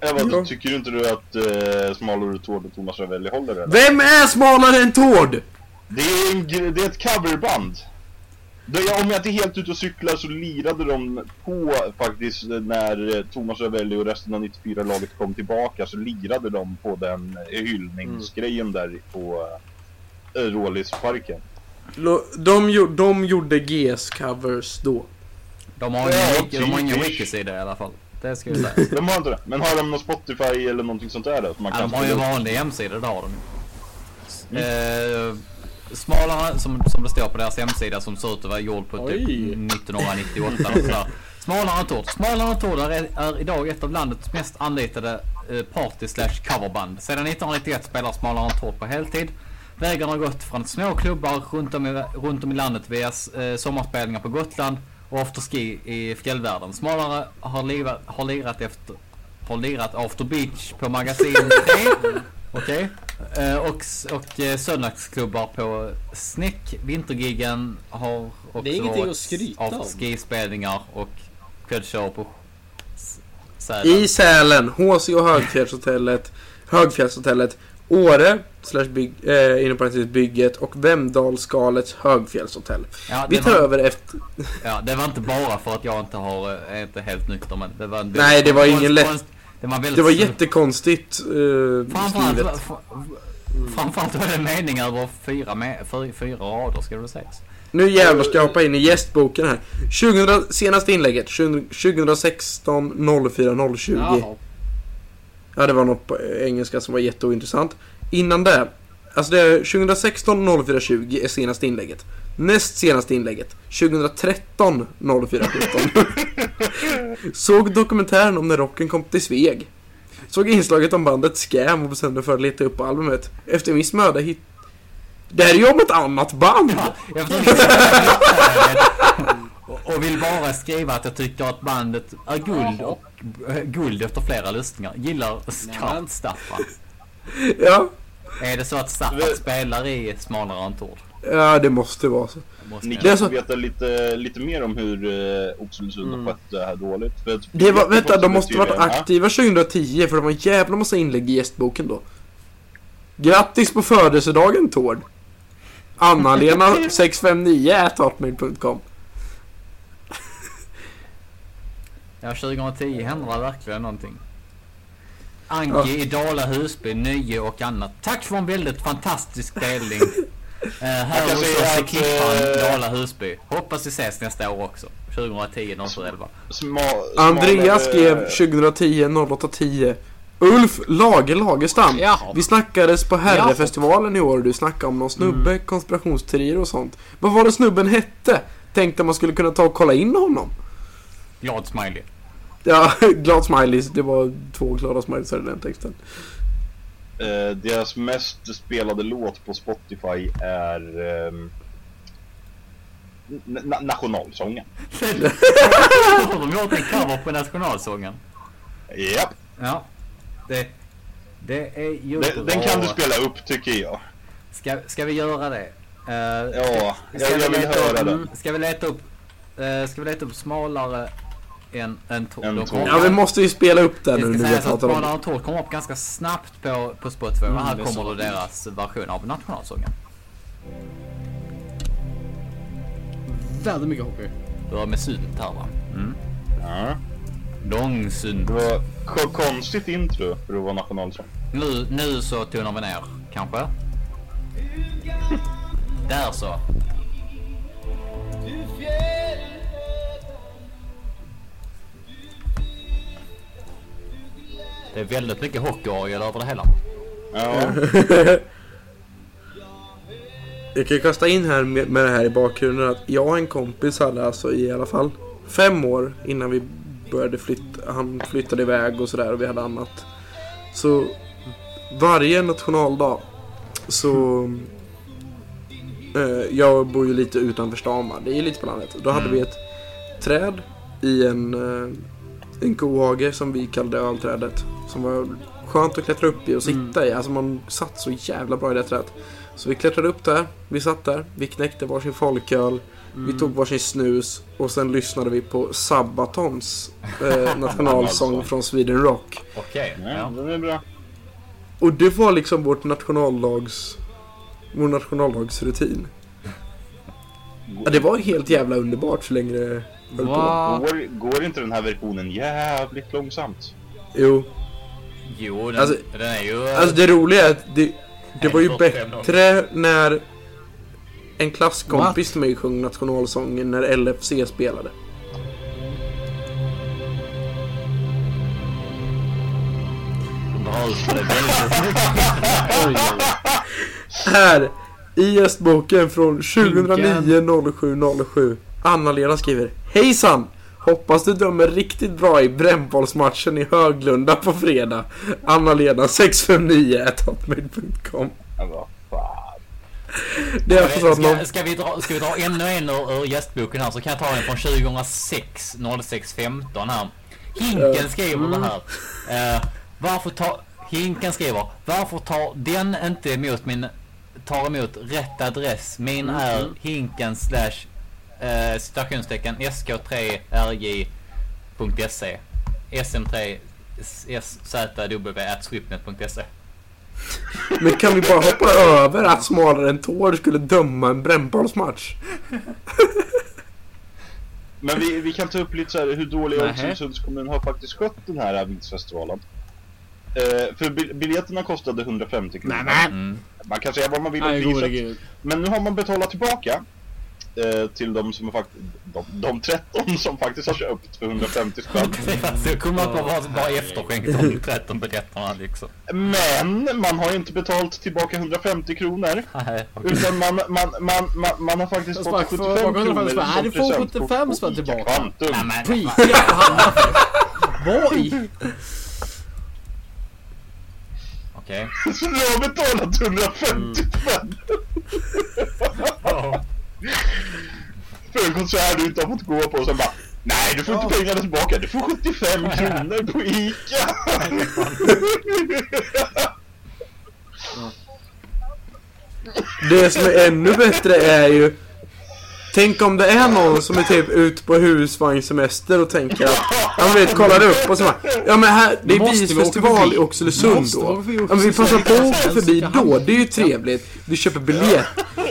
Eva, Ja. tycker inte du att uh, Smalare Tord och Thomas Ravelli håller det? Vem är smalare än Tord? Det är, en, det är ett coverband. Det, om jag inte är helt ute och cyklar så lirade de på faktiskt när eh, Thomas Ravelli och resten av 94-laget kom tillbaka så lirade de på den eh, hyllningsgrejen där på uh, Rålisparken. De, de gjorde GS covers då. De har Ja, ingen, wiki, de har ingen wikisida i alla fall. Det ska jag [LAUGHS] säga. De har inte det. Men har de någon Spotify eller någonting sånt där då? Som man Ja, kan de har ju en vanlig hemsida, det har de. Eh, smalare, som, som det står på deras hemsida, som ser ut att vara gjord på typ Oj. 1998 och sådär. Smalare än Tord. Smalare än Tord är, är idag ett av landets mest anlitade eh, party slash coverband. Sedan 1991 spelar Smalare än Tord på heltid. Vägen har gått från små klubbar runt om i, runt om i landet via eh, sommarspelningar på Gotland och afterski i fjällvärlden. Smalare har, livat, har lirat efter har lirat After Beach på Magasin [LAUGHS] 3. Okej. Eh, och och eh, söndagsklubbar på Snick. Vintergiggen har också Det är ingenting varit att skryta om. afterski-spelningar och kvällsshow på Sälen. I Sälen, HC och Högfjällshotellet, Högfjällshotellet, Åre, slash bygg, eh, inom parentes bygget och Vemdalskalets högfjällshotell. Ja, Vi tar var, över efter... Ja, det var inte bara för att jag inte har, eh, är inte helt nykter men det var... Nej, det var ingen lätt- Det var väldigt... Det var jättekonstigt eh, Framförallt, framförallt var det en mening över fyra, med, fyra, fyra rader ska det sägas. Nu jävlar ska jag hoppa in i gästboken här. 2000, senaste inlägget, 20- 2016 04 020. Jaha. Ja, det var något på engelska som var jätteointressant. Innan det, alltså det är 2016 04 20 är senaste inlägget. Näst senaste inlägget, 2013 04 17. Såg dokumentären om när rocken kom till Sveg. Såg inslaget om bandet Scam och bestämde för att leta upp albumet. Efter viss möda hit... Det här är ju om ett annat band! [LAUGHS] Och- vill bara skriva att jag tycker att bandet är guld och guld efter flera lyssningar. Gillar Staffan. [LAUGHS] Ja, Är det så att Staffan Det- spelar i Smalare än Tord? Ja, det måste vara så. Måste Ni Det kanske så- veta lite, lite mer om hur uh, Oxelösund Mm. har skött det här dåligt. För att Det var, vänta, de måste varit aktiva 2010 för de har en jävla massa inlägg i gästboken då. Grattis på födelsedagen Tord! Anna-Lena [LAUGHS] 659 hotmail.com Ja, 2010 hände det verkligen någonting. Anki i Dala Husby, Nye och annat. Tack för en väldigt fantastisk delning. Uh, [LAUGHS] här hos oss i att, Klippan, eh, Dala Husby. Hoppas vi ses nästa år också. 2010 0711. Sma, Andreas smalare- skrev 2010 0810 Ulf Lager Lagerstam Jaha. Vi snackades på herrefestivalen i år och du snackade om någon snubbe, konspirationsteorier och sånt. Vad var det snubben hette? Tänkte man skulle kunna ta och kolla in honom. Glad smiley. Ja, [LAUGHS] glad smileys. Det var två glada smileys i den texten. Eh, deras mest spelade låt på Spotify är ehm, na- na- nationalsången. Har de gjort en cover på nationalsången? Japp, Ja. Det, det är ju den, den kan du spela upp tycker jag. Ska, ska vi göra det? Uh, Ja, jag, jag vill leta höra upp, den. Ska vi leta upp, eh, ska vi leta upp smalare än, än kommer- Ja, vi måste ju spela upp den nu när vi pratar om det. tårt kommer upp ganska snabbt på, på Spotify. och här kommer då deras version av nationalsången. Väldigt mycket hockey. Börjar med synt här va? Mm. Ja. Långsynt. Det var ko- konstigt intro för att vara nationalsång. Nu, nu så tonar vi ner, kanske? [LAUGHS] Där så. Det är väldigt mycket hockeyorgel över det hela. Ja, [LAUGHS] Jag kan ju kasta in här med, med det här i bakgrunden att jag och en kompis hade alltså i alla fall fem år innan vi började flytta. Han flyttade iväg och sådär och vi hade annat. Så varje nationaldag så eh, jag bor ju lite utanför stan det är lite på landet. Då hade vi ett träd i en, eh, en kohage som vi kallade ölträdet. Som var skönt att klättra upp i och sitta i. Alltså man satt så jävla bra i det trädet. Så vi klättrade upp där, vi satt där, vi knäckte varsin folköl, vi tog varsin snus och sen lyssnade vi på Sabatons eh, [LAUGHS] nationalsång från Sweden Rock. Okej. ja, ja. den är bra. Och det var liksom vårt nationaldags... Vår nationaldagsrutin. Ja, det var helt jävla underbart så länge det höll på. Går, går inte den här versionen jävligt långsamt? Jo. Jo, den, Alltså- den är ju... Alltså det roliga är att det, det var ju bättre när en klasskompis till mig sjöng nationalsången när LFC spelade. [LAUGHS] Här i gästboken från 2009 07 07 Anna-Lena skriver Hejsan! Hoppas du dömer riktigt bra i brännbollsmatchen i Höglunda på fredag. Anna-Lena 659 hotmail.com Ja, vad fan. Det är alltså så att någon... Ska, ska, vi dra, ska vi dra ännu en ur, ur gästboken här så kan jag ta den från 2006 06 15 här. Hinken skriver det här. Eh, varför tar... Hinken skriver Varför tar den inte emot min... Tar emot rätt adress? Min är hinken slash eh, citationstecken sk3rj.se sm3 szw at swiftnet.se Men kan vi bara hoppa över att smalare än Tord skulle döma en brännbollsmatch? [LAUGHS] Men vi, vi kan ta upp lite så här hur dålig Nähä. Oxelösunds kommun har faktiskt skött den här vinstfestivalen. Eh, för bil- biljetterna kostade 150 kronor. Mm. Man kan säga vad man vill om priset. Men nu har man betalat tillbaka eh, till de som har faktiskt, de, de 13 som faktiskt har köpt för 150 spänn. [LAUGHS] Så kommer man bara, bara efterskänkt de 13 biljetterna liksom. Men man har inte betalt tillbaka 150 kronor. [LAUGHS] Nej. Utan man, man, man, man, man har faktiskt fått bara, 75 för- kronor bara 150 spänn. som Nej, du får presentkort 75 på spänn Ica tillbaka. Kvantum. Nej, men, Skit i att Vad i? Okej. [LAUGHS] Så du har betalat 150 spänn för en konsert du inte har fått gå på och sen bara Nej du får inte pengarna tillbaka, du får 75 [LAUGHS] kronor på Ica! det som är ännu bättre är ju Tänk om det är någon som är typ ute på husvagnssemester och tänker att Han vet, kollar upp. Och så bara Ja men här, det är visfestival i Oxelösund då. Ja men vi passar på att åka förbi då, det är ju trevligt. Du köper biljett.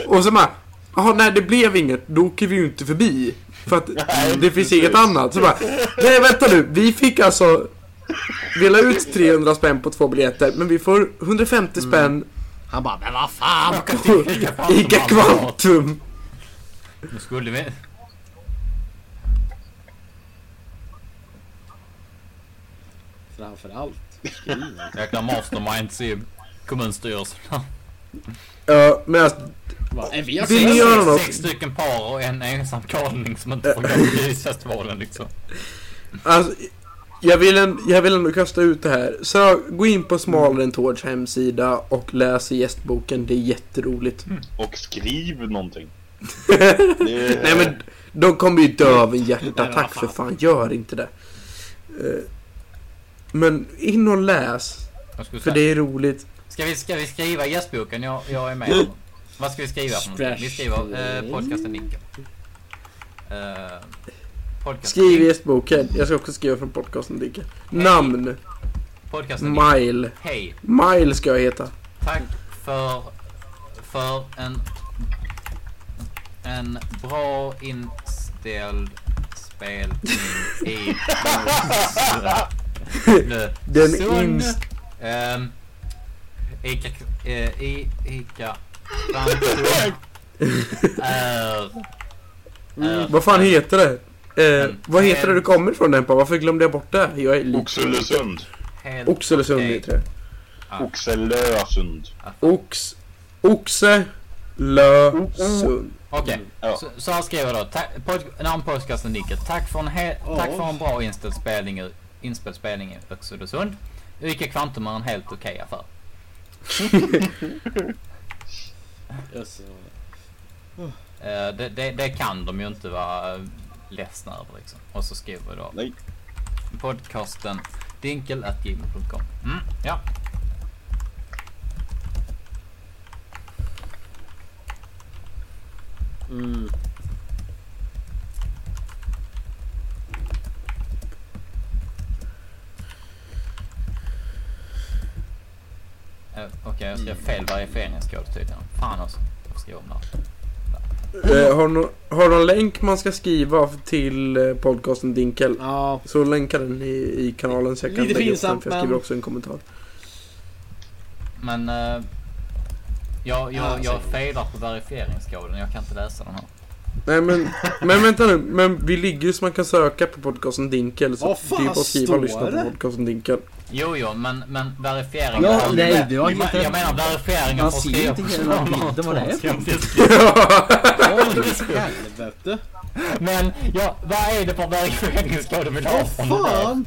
Och så bara Jaha nej det blev inget, då åker vi ju inte förbi. För att [LAUGHS] det finns inget annat. Så bara Nej vänta nu, vi fick alltså Vi la ut 300 spänn på två biljetter Men vi får 150 spänn. Han bara, men vad fan! [LAUGHS] Ica Kvantum Nu skulle vi... Framförallt. Jäkla masterminds i kommunstyrelsen. Ja men alltså, Va, Är vi Vill ni göra något? Sex stycken par och en ensam galning som inte får gå på Grisfestivalen liksom. alltså jag vill, en, jag vill ändå kasta ut det här. Så gå in på Smalare än Tårds hemsida och läs gästboken. Det är jätteroligt. Och skriv någonting. [LAUGHS] Det, Nej men de kommer ju dö av en hjärta. Nej, Tack vad för fan, gör inte det. Eh, Men in och läs. För säga. det är roligt. Ska, vi, ska vi skriva gästboken? Jag, jag är med. Vad ska vi skriva? Vi skriver eh, podcasten Nickel. Eh, podcasten Skriv gästboken. Jag ska också skriva från podcasten Dicke. Namn. Podcasten. Mile. Hej. Mile ska jag heta. Tack för, för en, en bra inställd spelning i [LAUGHS] Den Sund. inst- Ehm, Ica, i, Ica Är [LAUGHS] Vad fan heter det? Eh, Mm. vad heter det du kommer ifrån Dempa? Varför glömde jag bort det? Jag är lite... Oxelösund. Oxelösund okej. heter det. Oxelösund. Ox... Oxe... Lö... Sund. Okej, Ja. så, så här skriver jag då. Namnpodcasten Nicke. Tack för en, he- Ja. tack för en bra inställd spelning, inspelad spelning i Oxelösund. Ica Kvantum är en helt okej affär. [LAUGHS] [LAUGHS] Yes. Eh, det, det, det kan de ju inte vara ledsna över liksom. Och så skriver vi då Nej. podcasten dinkel.gmail.com. Mm, ja. Mm. Eh, Okej, jag skrev fel verifieringskod tydligen. Fan också. Jag får skriva om det. Eh, har, nå- har du någon länk man ska skriva till eh, podcasten Dinkel? Ja, Så länka den i, i kanalen så jag kan Lite lägga upp den pinsamt, för jag skriver men- också en kommentar. Men eh, jag, jag, Ja, jag failar på verifieringskoden. Jag kan inte läsa den här. Nej men, men vänta nu, men vi ligger ju så man kan söka på podcasten Dinkel. Så Vad fan det är bara att skriva och lyssna på podcasten Dinkel. Jo, jo, men, men verifieringen... Ja, nej, du har jag, rätt. jag menar verifieringen Man ser skriva inte hela bilden vad det är för [LAUGHS] helvete. Men ja, vad är det för verifieringskod du vill ha Vad fan?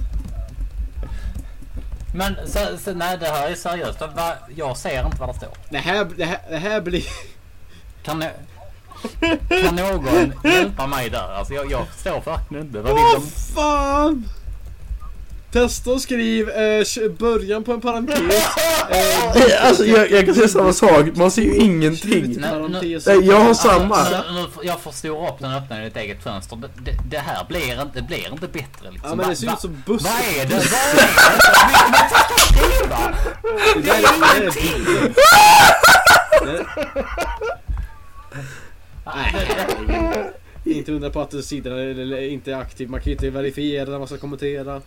Men så, så, nej, det här är seriöst. Va, jag ser inte vad det står. Det här, det här, det här blir... Kan, kan någon [LAUGHS] hjälpa mig där? Alltså jag, jag förstår verkligen inte. Vad vill Vad de? fan? Testa och skriv eh, början på en parentes. Eh, Alltså jag, jag kan säga samma sak, man ser ju ingenting. Nej, parentes. Nej, jag har samma. Alltså, nu, nu, jag förstår upp den och öppnar i ditt eget fönster. Det, det, det här blir inte, det blir inte bättre liksom. Ja men det ser ut som buss. Vad är det? Vad är det? Skriva! Det är, bilden. Nej. Inte undra på att sidan är eller inte är aktiv. Man kan ju inte verifiera när man ska kommentera.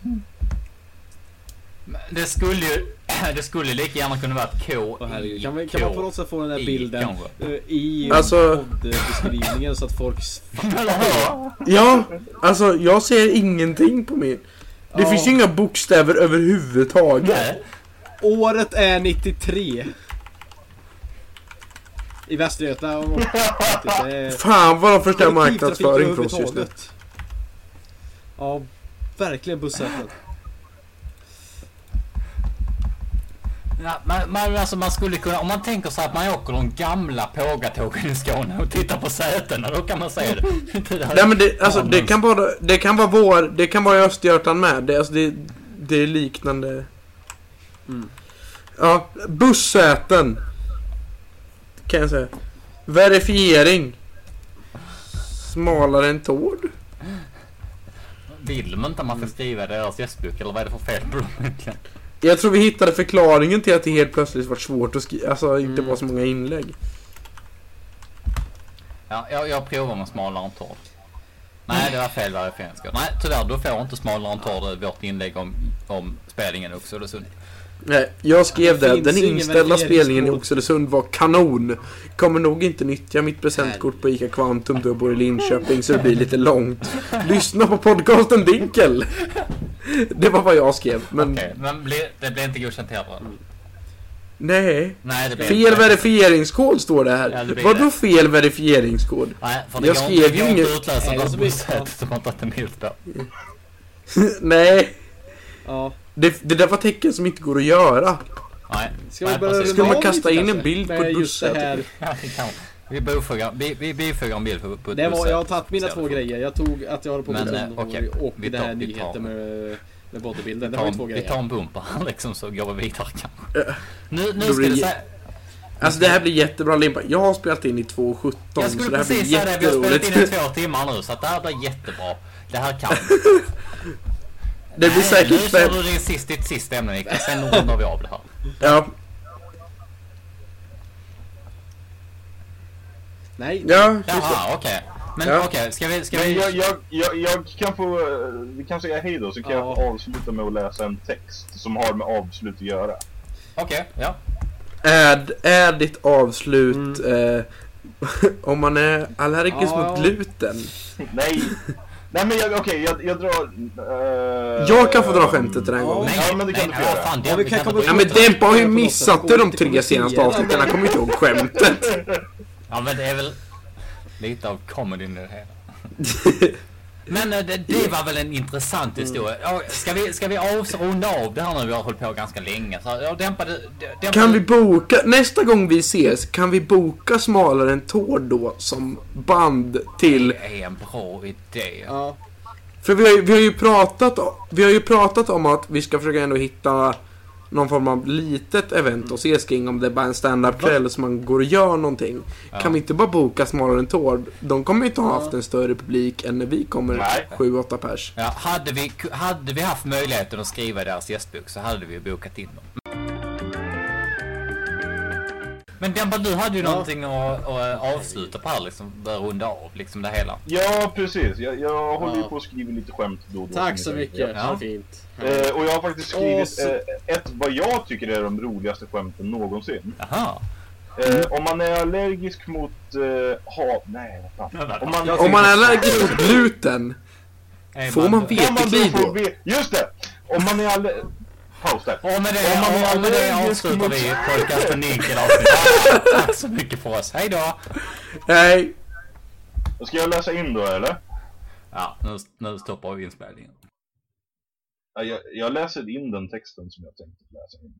Det skulle ju, [CLEARS THROAT] det skulle lika gärna kunna vara ett K herregud. i Kan, vi, kan man på något sätt få den där bilden eh, i Alltså- poddbeskrivningen så att folk... [LAUGHS] Ja, alltså jag ser ingenting på min. Det Ja. finns ju inga bokstäver överhuvudtaget. Nej. Året är 93. I Västergötland. och- Det är Fan vad de förstör marknadsföring för oss just nu. Ja, verkligen bussätet. Ja, men, men alltså man skulle kunna, om man tänker sig att man åker de gamla pågatågen i Skåne och tittar på sätena, då kan man säga det. [LAUGHS] det där- Nej men det, alltså, det kan vara, det kan vara vår, det kan vara i Östergötland med. Det, alltså, det, det är liknande. Mm. Ja, bussäten. Kan jag säga. Verifiering. Smalare än Tord. Vill de inte att man ska skriva i deras gästbok eller vad är det för fel på dem egentligen? Jag tror vi hittade förklaringen till att det helt plötsligt var svårt att skriva, alltså inte Mm. var så många inlägg. Ja, jag, jag provar med smalare än torr. Nej, det var fel verifieringskod. Nej, tyvärr, då får inte smalare än torr vårt inlägg om, om spelningen i Oxelösund. Nej, jag skrev Det det. Den inställda spelningen i Oxelösund var kanon. Kommer nog inte nyttja mitt presentkort på ICA Quantum då jag bor i Linköping så det blir lite långt. Lyssna på podcasten Dinkel! Det var vad jag skrev, men Okej, men blir, det blir inte godkänt heller? nej. Nej, det Fel inte. verifieringskod står det Ja, här. det blir Vadå det. fel verifieringskod? Nej, för det Jag går, skrev det ju går inte inget- att utläsa Nej, något på som man tagit en bild på. nej, Ja. Det, det där var tecken som inte går att göra. Nej, Ska vi börja. Skulle man kasta in en bild på ett här. kan vi. bifogar, vi, vi en bild på, på Det var, jag har tagit mina två grejer. Jag tog att jag håller på med Men, eh, okej. och Vi det tar- här nyheten med, med bodybuilden. Vi Det var två en, vi grejer. tar en bumper [LAUGHS] liksom så går vi vidare kanske. Ja. Nu, nu ska det- säga... Alltså det här blir jättebra Limpa. Jag har spelat in i 2.17 Jag så skulle det här blir precis säga det, vi har spelat in i jätteroligt. två timmar nu så att det här blir jättebra. Det här kan [LAUGHS] Det blir Nej, säkert Nu kör du din sist, ditt sista ämne Niklas, sen rundar vi av det här. Ja, Nej. ja, just. Jaha, okej. Men Ja. okej, ska vi... Ska vi... jag, jag, jag, jag kan få, vi kan säga hej då så kan Ja. jag få avsluta med att läsa en text som har med avslut att göra. Okej, ja. Är, är ditt avslut eh, [LAUGHS] om man är allergisk Ja. mot gluten? Nej! [LAUGHS] Nej men jag, okej, jag, jag drar... eh, Jag kan få dra skämtet den här gången. Ja, men det kan du få ja, göra. fan, Ja, vi det kan kan komma inte Ja men Dempa har ju missat de tre senaste avsnitten, han kommer inte ihåg skämtet. Ja men det är väl lite av comedyn i det hela. [LAUGHS] Men eh, det, det var väl en intressant historia. Ja, ska, vi, ska vi avrunda av det här nu? Vi har hållit på ganska länge. Så, ja, dämpa det, dämpa Kan vi boka, nästa gång vi ses, kan vi boka smalare än Tord då som band till Det är en bra idé. Ja. För vi har, vi har ju pratat vi har ju pratat om att vi ska försöka ändå hitta någon form av litet event och ses kring om det är bara en stand-up kväll som man går och gör någonting. Ja. Kan vi inte bara boka smalare än Tord? De kommer ju inte ha haft en större publik än när vi kommer Nej. 7-8 pers. Ja, hade, vi, hade vi haft möjligheten att skriva i deras gästbok så hade vi bokat in dem. Men Demba, du hade ju Ja. någonting att, att avsluta på här liksom, börja runda av liksom det hela. Ja, precis. Jag, jag håller ju Ja. på att skriva lite skämt då och då. Tack så mycket. Ja. Vad fint. Eh, och jag har faktiskt skrivit så- eh, ett vad jag tycker är de roligaste skämten någonsin. Jaha. Eh, om man är allergisk mot eh, ha... Nej, fan. Om man, Om man är allergisk mot gluten, får man då? ve- Just det! Om man är aller... Paus där. Och med det, Om man är och med det allergisk avslutar mot- vi podcasten Nickel avsnitt. Tack så mycket för oss. Hej då! nej. Ska jag läsa in då eller? Ja, nu, nu stoppar vi inspelningen. Jag, jag läser in den texten som jag tänkte läsa in.